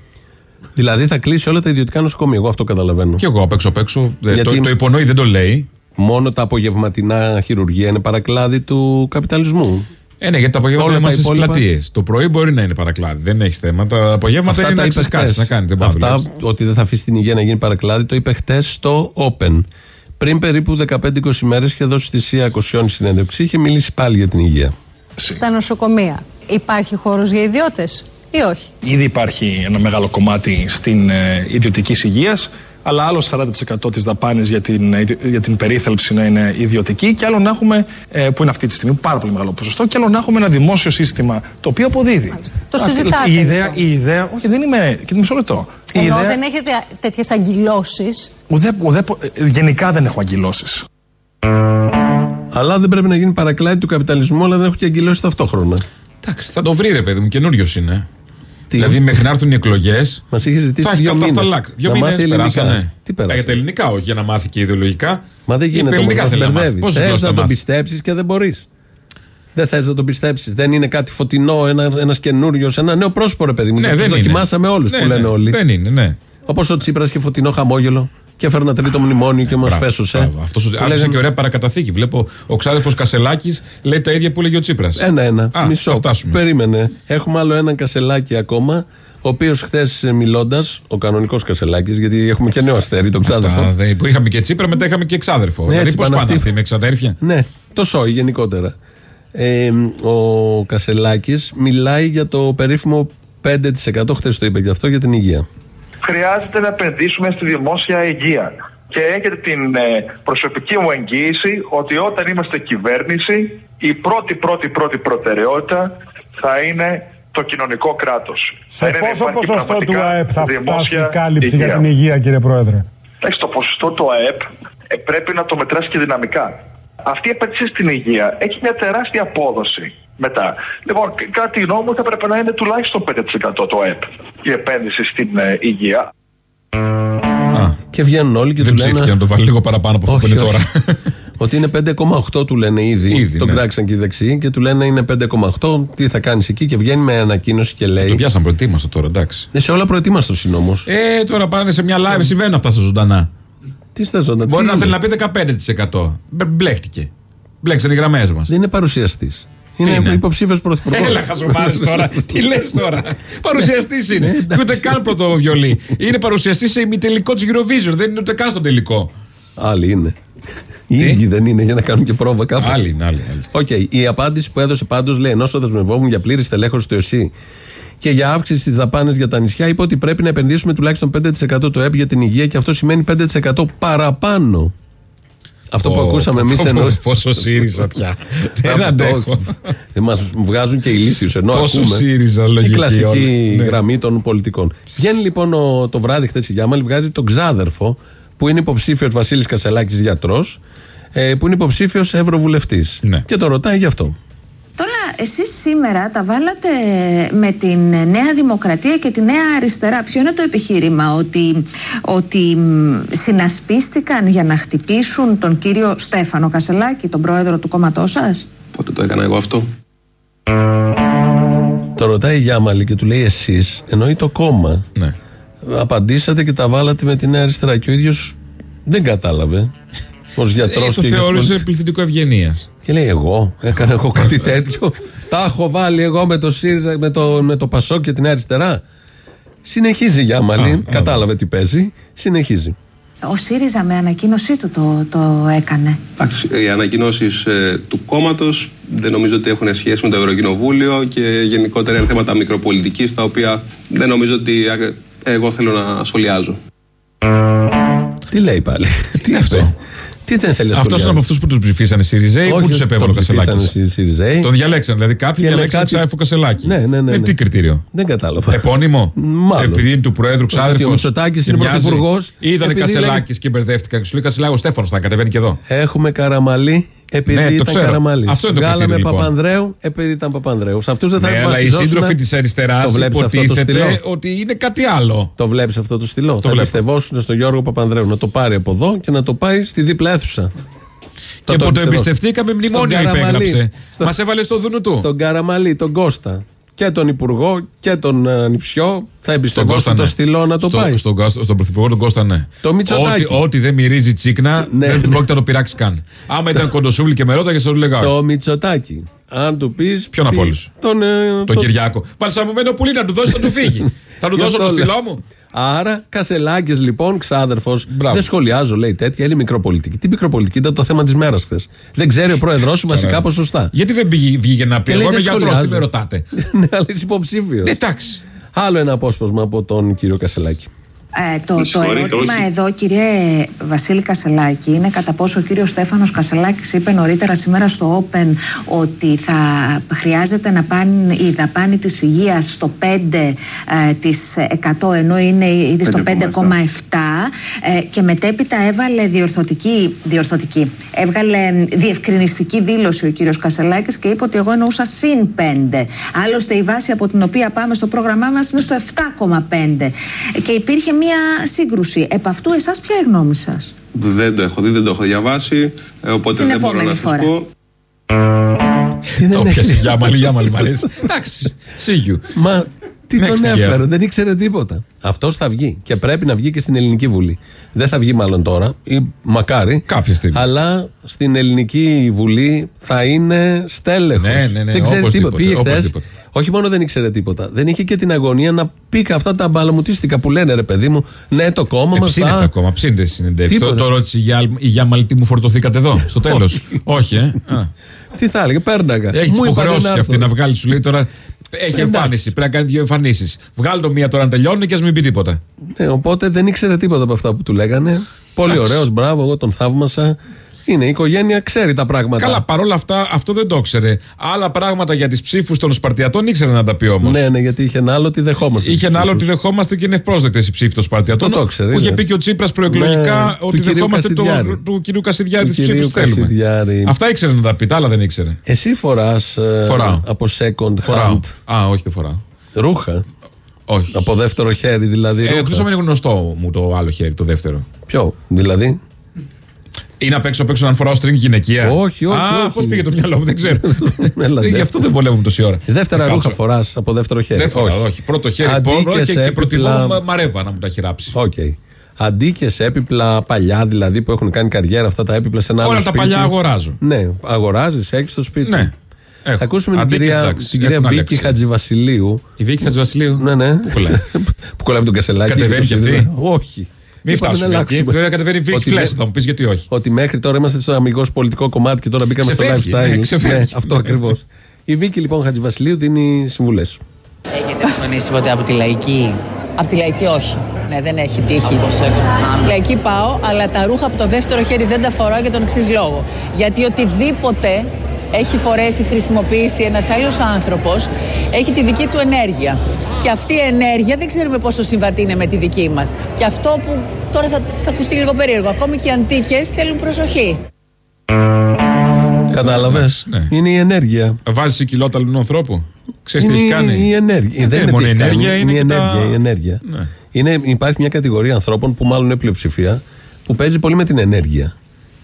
Δηλαδή θα κλείσει όλα τα ιδιωτικά νοσοκομεία. Εγώ αυτό καταλαβαίνω. Και εγώ απ' έξω απ' έξω. δεν- Γιατί- Το, το υπονοεί, δεν το λέει. Μόνο τα απογευματινά χειρουργία είναι παρακλάδι του καπιταλισμού. Ε, ναι, γιατί τα απογεύματα Όλα τα είμαστε στις υπόλοιπα. πλατείες. Το πρωί μπορεί να είναι παρακλάδι, δεν έχεις θέμα. Τα απογεύματα είναι να είπε ξεσκάσεις, χτες. να κάνει. Δεν μπορεί να Αυτά δουλεύεις. ότι δεν θα αφήσει την υγεία να γίνει παρακλάδι το είπε χτε στο Open. Πριν περίπου 15-20 μέρες είχε δώσει στη ΣΥΑ Κοσιόνη συνέντευξη, είχε μιλήσει πάλι για την υγεία. Στα νοσοκομεία υπάρχει χώρος για ιδιώτες ή όχι; Ήδη υπάρχει ένα μεγάλο κομμάτι στην ε, ιδιωτικής υγείας, αλλά άλλος 40% της δαπάνης για την, ε, για την περίθαλψη να είναι ιδιωτική, και άλλο να έχουμε, ε, που είναι αυτή τη στιγμή πάρα πολύ μεγάλο ποσοστό, και άλλο να έχουμε ένα δημόσιο σύστημα το οποίο αποδίδει. Το Εντάξει, συζητάτε, Η ιδέα, λοιπόν. η ιδέα, όχι, δεν είμαι. Και μισό λεπτό. Η Ενώ ιδέα, δεν έχετε τέτοιες αγκυλώσει. ουδέ, ουδέ- ε, γενικά δεν έχω αγκυλώσει. Αλλά δεν πρέπει να γίνει παρακλάδι του καπιταλισμού, αλλά δεν έχω και αγκυλώσει ταυτόχρονα. Εντάξει, θα το βρει ρε παιδί μου, καινούριο είναι. Τι; Δηλαδή μέχρι να έρθουν οι εκλογές. Μας είχε ζητήσει Θα έχει δύο κάπου τα μήνες. σταλάκ. Δύο μήνες περάσανε. Τι Α, πέρασε. Για τα ελληνικά, όχι για να μάθει και ιδεολογικά. Μα δεν Για γίνεται όμως ελληνικά να θέλει να μάθει. μπερδεύει. Πόσε Θες γλώσσε να θα τον μάθει; πιστέψεις και δεν μπορείς. Δεν θες να τον πιστέψεις. Δεν είναι κάτι φωτεινό, ένα ένας καινούριος, ένα νέο πρόσωπο, ρε παιδί μου. Ναι, το δεν είναι. δοκιμάσαμε όλους Ναι, που λένε ναι, όλοι. Δεν είναι, ναι. Όπως ο Τσίπρας είχε φωτεινό χαμόγελο και έφερε ένα τρίτο μνημόνιο και μας Μπράβο, φέσωσε. μπράβο. Αυτός ο- Που άφησε λέγανε- και ωραία παρακαταθήκη. Βλέπω ο ξάδερφος Κασελάκης λέει τα ίδια που έλεγε ο Τσίπρας. Ένα-ένα. Α, Μισό. θα φτάσουμε. Περίμενε. Έχουμε άλλο έναν κασελάκι ακόμα. Ο οποίος χθες μιλώντας, ο κανονικός Κασελάκης, γιατί έχουμε και νέο αστέρι, τον ξάδερφο. Α, δε- που είχαμε και Τσίπρα, μετά είχαμε και εξάδερφο. Ναι, δηλαδή έτσι πώς πάνε πάνε αυτοί. αυτοί με εξαδέρφια; Ναι, το σόι γενικότερα. Ε, ο Κασελάκης μιλάει για το περίφημο 5%, χθες το είπε και αυτό, για την υγεία. Χρειάζεται να επενδύσουμε στη δημόσια υγεία. Και έχετε την ε, προσωπική μου εγγύηση ότι όταν είμαστε κυβέρνηση, η πρώτη πρώτη πρώτη προτεραιότητα θα είναι το κοινωνικό κράτος. Θα Σε είναι να πόσο υπάρχει ποσοστό του πραγματικά ΑΕΠ θα φτάσει δημόσια η κάλυψη υγεία. για την υγεία, κύριε Πρόεδρε; Εντάξει, το ποσοστό του ΑΕΠ ε, πρέπει να το μετράς και δυναμικά. Αυτή η επένδυση στην υγεία έχει μια τεράστια απόδοση μετά. Λοιπόν, κα- κάτι νόμο θα πρέπει να είναι τουλάχιστον 5% το ΑΕΠ η επένδυση στην ε, υγεία. Και βγαίνουν όλοι και Δεν του ψήφισε λένε. να το βάλει λίγο παραπάνω από αυτό που Όχι, είναι όχι. τώρα. Ότι είναι 5,8 του λένε ήδη. Ήδη, τον ναι. κράξαν και οι δεξιοί και του λένε είναι 5,8. Τι θα κάνεις εκεί και βγαίνει με ανακοίνωση και λέει. Το πιάσαν προετοίμαστο τώρα, εντάξει. Ε, σε όλα προετοίμαστος είναι όμως. Ε, τώρα πάνε σε μια live, συμβαίνουν αυτά στα ζωντανά. Τι στα ζωντανά. Μπορεί τι να είναι; θέλει να πει 15%. Μπε- Μπλέχτηκε. Μπλέξαν οι γραμμές μας. Δεν είναι παρουσιαστής. Είναι, είναι; υποψήφιος πρωθυπουργός. Έλα, χαζομάρες τώρα. Τι λες τώρα; Παρουσιαστής είναι. Ναι, Και ούτε καν πρώτο βιολί. Είναι παρουσιαστής σε ημιτελικό της Eurovision. Δεν είναι ούτε καν στον τελικό. Άλλοι είναι. Οι ίδιοι δεν είναι για να κάνουν και πρόβα κάπου. Άλλη είναι, άλλη. άλλη. Οκ. Η απάντηση που έδωσε πάντως λέει: Ενώ δεσμευόμουν για πλήρη στελέχωση του ΕΣΥ και για αύξηση στις δαπάνες για τα νησιά, είπε ότι πρέπει να επενδύσουμε τουλάχιστον 5% του ΑΕΠ για την υγεία και αυτό σημαίνει 5% παραπάνω. Αυτό που Πω, ακούσαμε πω, εμείς πω, ενώ. Πόσο ΣΥΡΙΖΑ πια. Δεν αντέχω. Μας βγάζουν και ηλίθιους ενώ Πόσο ακούμε. ΣΥΡΙΖΑ Η λογική κλασική όλα. Ναι. γραμμή των πολιτικών. Βγαίνει λοιπόν ο- το βράδυ χθες η Γιάμαλη, βγάζει τον ξάδερφο που είναι υποψήφιος Βασίλης Κασελάκης γιατρός, που είναι υποψήφιος ευρωβουλευτής. Ναι. Και το ρωτάει γι' αυτό. Τώρα, εσείς σήμερα τα βάλατε με την Νέα Δημοκρατία και τη Νέα Αριστερά. Ποιο είναι το επιχείρημα, ότι, ότι μ, συνασπίστηκαν για να χτυπήσουν τον κύριο Στέφανο Κασελάκη, τον πρόεδρο του κόμματός σας; Πότε το έκανα εγώ αυτό; Το ρωτάει η Γιάμαλη και του λέει εσείς, εννοεί το κόμμα. Ναι. Απαντήσατε και τα βάλατε με τη Νέα Αριστερά. Και ο ίδιος δεν κατάλαβε. Ω γιατρός Ε, το και ίδιος θεώρησε πολιτικός. πληθυντικό ευγενίας. Και λέει εγώ, έκανα εγώ κάτι τέτοιο. Τα έχω βάλει εγώ με το ΣΥΡΙΖΑ, με το, με το ΠΑΣΟΚ και την Αριστερά. Συνεχίζει η Γιάμαλη, κατάλαβε τι παίζει, συνεχίζει. Ο ΣΥΡΙΖΑ με ανακοίνωσή του το, το έκανε. Εντάξει, οι ανακοινώσεις του κόμματος δεν νομίζω ότι έχουν σχέση με το Ευρωκοινοβούλιο και γενικότερα είναι θέματα μικροπολιτικής τα οποία δεν νομίζω ότι ε, εγώ θέλω να σχολιάζω. Τι λέει πάλι. τι αυτό; Τι δεν θέλει να Αυτός είναι από αυτούς που τους ψηφίσανε ΣΥΡΙΖΑΙ ή Όχι, που του επέβαλε ο τον ψηφίσανε Κασελάκη. στη ΣΥΡΙΖΑΙ. Τον διαλέξαν. Δηλαδή κάποιοι Και λέει διαλέξαν κάτι- Τσάιφο Κασελάκη. Ναι, ναι, ναι, Με ναι. τι κριτήριο; Δεν κατάλαβα. Επώνυμο; Μάλλον. Επειδή είναι του Προέδρου Γιατί ξάδερφος. ο Μητσοτάκης είναι πρωθυπουργός, Είδανε επειδή Κασελάκης και μπερδεύτηκαν. Σου λέει Κασελάκη ο Στέφανος θα κατεβαίνει και εδώ. Έχουμε καραμαλή επειδή Ναι, το ήταν ξέρω. καραμαλή. Αυτό είναι το Βγάλαμε κριτήριο, λοιπόν. Παπανδρέου επειδή ήταν Παπανδρέου. Σε αυτούς δεν θα Ναι, αλλά οι βασιζόσουν σύντροφοι να- της αριστεράς Το βλέπεις αυτό το υποτίθεται στυλό; ότι είναι κάτι άλλο. Το βλέπεις αυτό το στυλό; θα βλέπω. εμπιστευόσουν στον Γιώργο Παπανδρέου να το πάρει από εδώ και να το πάει στη δίπλα αίθουσα. Και Θα που το εμπιστευόσουν. εμπιστευτήκαμε, Στον μνημόνιο Καραμαλή. υπέγραψε. Στο- Μας έβαλε στο δούνου του. Στον Καραμαλή, τον Κώστα και τον Υπουργό και τον ε, Νηψιό θα εμπιστευόσουν το ναι. στυλό να το Στο- πάει. Στον, Κώστα- στον Πρωθυπουργό τον Κώστα, ναι. Το Μητσοτάκη. Ό,τι, ό,τι δεν μυρίζει τσίκνα, Ναι, δεν ναι. πρόκειται να το πειράξει καν. Άμα ήταν κοντοσούβλι και με ρώταγε, θα του λέγα. όχι. Το Μητσοτάκι. Αν του πεις. Ποιον από όλους; Τον, ε, Τον Κυριάκο. Παλσαμωμένο πουλί να του δώσει, θα του φύγει. θα του Γι' δώσω αυτό το λέω. στυλό μου. Άρα, Κασελάκης λοιπόν, ξάδερφος. Μπράβο. Δεν σχολιάζω, λέει τέτοια, είναι μικροπολιτική. Τι μικροπολιτική ήταν το θέμα της μέρας χθες. Δεν ξέρει ο πρόεδρός σου βασικά ποσοστά. Γιατί δεν πήγε- βγήκε να πει, Και λέει, Εγώ είμαι δεν γιατρός, τι σχολιάζω. με ρωτάτε. ναι, αλλά είσαι υποψήφιος. Εντάξει. Άλλο ένα απόσπασμα από τον κύριο Κασελάκη. Ε, το, το ερώτημα εδώ, κύριε Βασίλη Κασελάκη, είναι κατά πόσο ο κύριος Στέφανος Κασελάκης είπε νωρίτερα σήμερα στο Open ότι θα χρειάζεται να πάνε η δαπάνη της υγείας στο 5 ε, της 100 ενώ είναι ήδη στο 5,7 ε, και μετέπειτα έβαλε διορθωτική, διορθωτική έβγαλε διευκρινιστική δήλωση ο κύριος Κασελάκης και είπε ότι εγώ εννοούσα συν 5. Άλλωστε η βάση από την οποία πάμε στο πρόγραμμά μας είναι στο 7,5 και υπήρχε μια σύγκρουση. Επ' αυτού εσάς ποια είναι η γνώμη σας; Δεν το έχω δει, δεν το έχω διαβάσει, ε, οπότε Την δεν μπορώ επόμενη να σας φορά. πω. Το πιασε για μαλλί, για μαλλί, μ' αρέσει. Εντάξει, σίγου. Μα τι Next τον year. έφερε, δεν ήξερε τίποτα. Αυτός θα βγει και πρέπει να βγει και στην Ελληνική Βουλή. Δεν θα βγει μάλλον τώρα, ή μακάρι. Κάποια στιγμή. Αλλά στην Ελληνική Βουλή θα είναι στέλεχος. Ναι, ναι, ναι, δεν ξέρει οπωσδήποτε, τίποτα. Πήγε χθες, οπωσδήποτε. Όχι μόνο δεν ήξερε τίποτα, δεν είχε και την αγωνία να πει και αυτά τα μπαλαμουτίστικα που λένε ρε παιδί μου. Ναι, το κόμμα Ε, μας. ψήνεται ακόμα, ψήνεται στη συνεντεύξη. Το, Τίποτα. το ρώτησε η Γιάλ- η Γιάμαλη τι μου φορτωθήκατε εδώ, στο τέλος. Όχι, ε. Α. Τι θα έλεγε, πέρναγα. Έχεις τι Μου είπανε υποχρεώσει να και αυτή έρθω. να βγάλει, σου λέει τώρα. Έχει Εντάξει. εμφάνιση, πρέπει να κάνει δύο εμφανίσεις. Βγάλει το μία τώρα να τελειώνει και ας μην πει τίποτα. Ναι, οπότε δεν ήξερε τίποτα από αυτά που του λέγανε. Πολύ Εντάξει. ωραίος, μπράβο, εγώ τον θαύμασα. Είναι η οικογένεια, ξέρει τα πράγματα. Καλά, παρόλα αυτά αυτό δεν το ήξερε. Άλλα πράγματα για τις ψήφους των Σπαρτιατών ήξερε να τα πει όμως. Ναι, ναι, γιατί είχε ένα άλλο ότι δεχόμαστε. Είχε τους ένα άλλο ότι ψήφους. δεχόμαστε και είναι ευπρόσδεκτες οι ψήφοι των Σπαρτιατών. Αυτό το ήξερε, Που είχε είδες. πει και ο Τσίπρας προεκλογικά Ναι, ότι του κυρίου δεχόμαστε το, Κασιδιάρη. του κυρίου Κασιδιάρη Του τις κυρίου ψήφους θέλουμε. Κασιδιάρη. Αυτά ήξερε να τα πει, τα άλλα δεν ήξερε. Εσύ φοράς Φοράω. από second Φοράω. hand Α, όχι, δεν φοράω. ρούχα. Όχι. Από δεύτερο χέρι δηλαδή. Ε, ρούχα. Εκτός αν είναι γνωστό μου το άλλο χέρι, το δεύτερο. Ποιο, δηλαδή; Ή να παίξω παίξω να φοράω string γυναικεία. Όχι, όχι, Α, όχι. πώς πήγε το μυαλό μου, δεν ξέρω. Έλα, Γι' δε. αυτό δεν βολεύουμε τόση ώρα. Δεύτερα Ε, ρούχα κάτσω. φοράς από δεύτερο χέρι. Δεν φοράω, όχι. Πρώτο χέρι Αντί πόνο και και, σε και προτιμώ έπιπλα- μα- μαρέβα να μου τα χειράψει. Οκ. Αντί και σε έπιπλα παλιά, δηλαδή που έχουν κάνει καριέρα αυτά τα έπιπλα σε ένα άλλο Όλα τα σπίτι. παλιά αγοράζω. Ναι, αγοράζεις, έχεις στο σπίτι. Ναι. Θα ακούσουμε την Αντίκες, κυρία, εντάξει, την κυρία έχουν Βίκη αλλάξει. Χατζηβασιλείου. Η Βίκη Χατζηβασιλείου. Ναι, ναι. Πού κολλάει. που κολλάει με τον Κασελάκη. Κατεβαίνει το κι αυτή; ΣΥΡΙΖΑ. Όχι. Μην Είπαμε φτάσουμε να εκεί. αλλάξουμε. Βέβαια κατεβαίνει η Ότι φλέσσα, με- θα μου πεις γιατί όχι. Ότι μέχρι τώρα είμαστε στο αμυγός πολιτικό κομμάτι και τώρα μπήκαμε Ξεφεύγει, στο lifestyle. ναι, ξεφεύγει. αυτό ακριβώς. Η Βίκη λοιπόν Χατζηβασιλείου δίνει συμβουλές. Έχετε εμφανίσει ποτέ από τη λαϊκή; Από τη λαϊκή όχι. Ναι, δεν έχει τύχει. Λαϊκή πάω, αλλά τα ρούχα από το δεύτερο χέρι δεν τα φοράω για τον εξής λόγο. Γιατί οτιδήποτε έχει φορέσει, χρησιμοποιήσει ένας άλλος άνθρωπος, έχει τη δική του ενέργεια. Και αυτή η ενέργεια δεν ξέρουμε πόσο συμβατή είναι με τη δική μας. Και αυτό που τώρα θα, θα ακουστεί λίγο περίεργο. Ακόμη και οι αντίκες θέλουν προσοχή. Κατάλαβες; Είναι η ενέργεια. Βάζεις κοιλότα αλλού ανθρώπου; Ξέρεις τι Είναι έχει κάνει; η ενέργεια. Δεν είναι τι μόνο η έχει κάνει, ενέργεια, είναι η και ενέργεια. τα- Η ενέργεια. Ναι. Είναι, υπάρχει μια κατηγορία ανθρώπων που μάλλον είναι πλειοψηφία που παίζει πολύ με την ενέργεια.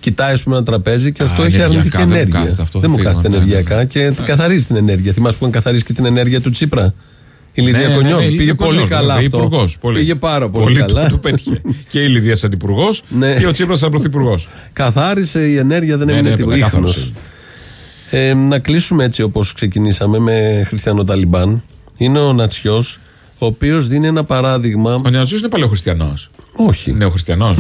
Κοιτάει, ας πούμε, ένα τραπέζι και Α, αυτό έχει ενεργειακά, αρνητική δεν μου ενέργεια. κάθεται αυτό, δεν θα μου φύγω, κάθεται ναι, ναι, ενεργειακά και καθαρίζει την ενέργεια. Θυμάσαι που καθαρίζει και την ενέργεια του Τσίπρα; Η Λιδία Ναι, ναι, Κονιόν. ναι, η Πήγε Λιδία πολύ Κονιόν, καλά βέβαια, αυτό. υπουργός, πολύ. Πήγε πάρα πολύ, Πολύ καλά. του, του πέτυχε. και η Λιδία σαν υπουργός Ναι. και ο Τσίπρας σαν πρωθυπουργός. Καθάρισε η ενέργεια, δεν Ναι, έμεινε ναι, τίποτα. πεντακάθαρος Ίχνος. Ε, να κλείσουμε έτσι όπως ξεκινήσαμε με Χριστιανό Ταλιμπάν. Είναι ο Νατσιός, ο οποίος δίνει ένα παράδειγμα. Ο Νεαζό είναι παλαιό χριστιανό. Όχι. Νέο χριστιανό.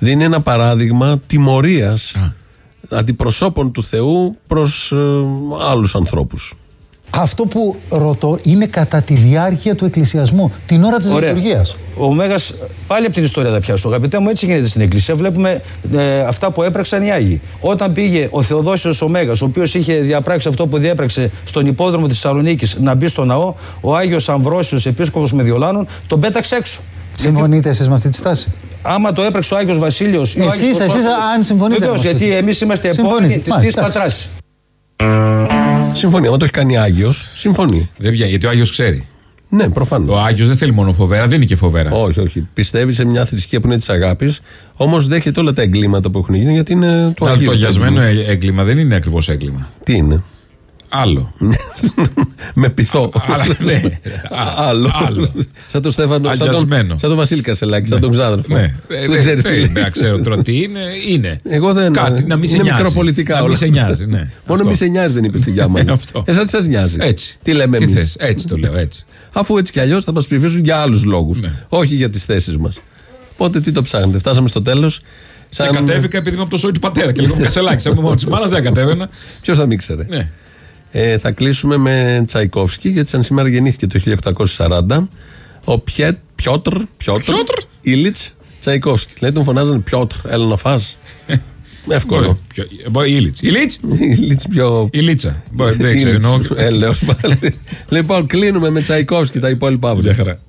Νέο χριστιανός. Νέο χριστιανός. Δίνει ένα παράδειγμα τιμωρίας αντιπροσώπων του Θεού προς άλλους ανθρώπους. Αυτό που ρωτώ είναι κατά τη διάρκεια του εκκλησιασμού, την ώρα της Ωραία. λειτουργίας. Ο Μέγας, πάλι από την ιστορία θα πιάσω. Αγαπητέ μου, έτσι γίνεται στην Εκκλησία. Βλέπουμε ε, αυτά που έπραξαν οι Άγιοι. Όταν πήγε ο Θεοδόσιος ο Μέγας, ο οποίος είχε διαπράξει αυτό που διέπραξε στον υπόδρομο της Θεσσαλονίκης να μπει στο ναό, ο Άγιος Αμβρόσιος, επίσκοπος Μεδιολάνων, τον πέταξε έξω. Συμφωνείτε εσείς με αυτή τη στάση; Άμα το έπραξε ο Άγιος Βασίλειος. Εσείς, εσείς, αν συμφωνείτε Βεβαίως, με αυτό. γιατί εμείς είμαστε Συμφωνείτε. επόμενοι της Μάλιστα, Τρει εντάξει. Πατράς. Συμφωνεί. Αν το έχει κάνει Άγιος, συμφωνεί. Δεν βγαίνει, γιατί ο Άγιος ξέρει. Ναι, προφανώς. Ο Άγιος δεν θέλει μόνο φοβέρα, δεν είναι και φοβέρα. Όχι, όχι. Πιστεύει σε μια θρησκεία που είναι της αγάπης, όμως δέχεται όλα τα εγκλήματα που έχουν γίνει γιατί είναι του Το Αγίου. αγιασμένο ε- έγκλημα δεν είναι ακριβώς έγκλημα. Τι είναι; Άλλο. με πειθό. Αλλά, ναι. Άλλο. Άλλο. σαν τον Στέφανο. Σαν τον, Αγιασμένο. σαν τον Βασίλη Κασελάκη, σαν τον Ξάδερφο. Ναι. Ε, Δεν ξέρει τι δεν λέει. είναι, να ξέρω τώρα τι είναι. Είναι. Εγώ δεν. Κάτι να μην σε είναι νοιάζει. μικροπολιτικά Να όλα. μην σε νοιάζει, ναι. Μόνο Αυτό. μη σε νοιάζει δεν είπες στη Γιάμμα. Αυτό. Εσά τι σας νοιάζει. Έτσι. Τι λέμε Τι εμείς; θες, έτσι το λέω, έτσι. Αφού έτσι κι αλλιώς θα μας ψηφίσουν για άλλους λόγους. Ναι. Όχι για τις θέσεις μας. Οπότε τι το ψάχνετε. Φτάσαμε στο τέλος. Σε κατέβηκα επειδή είμαι από το σόι του πατέρα και λέγομαι κασελάκι. Σαν μόνος της μάνα δεν κατέβαινα. Ποιος θα μην ήξερε. Ναι. Ε, θα κλείσουμε με Τσαϊκόφσκι, γιατί σαν σήμερα γεννήθηκε το 1840. Ο Πιέτ, Πιότρ, Πιότρ, Πιότρ. Ήλιτς Τσαϊκόφσκι. Δηλαδή τον φωνάζανε Πιότρ, έλα να φας. Εύκολο. Μπορεί. Ποιο- ε, μπορεί, Ήλιτς. Ήλιτς. Ήλιτς πιο... Η Λίτσα. Μπορεί, Δεν ξέρω. Ήλιτς. εννοώ- Έλεος πάλι. λοιπόν, κλείνουμε με Τσαϊκόφσκι τα υπόλοιπα αύριο. Γεια χαρά.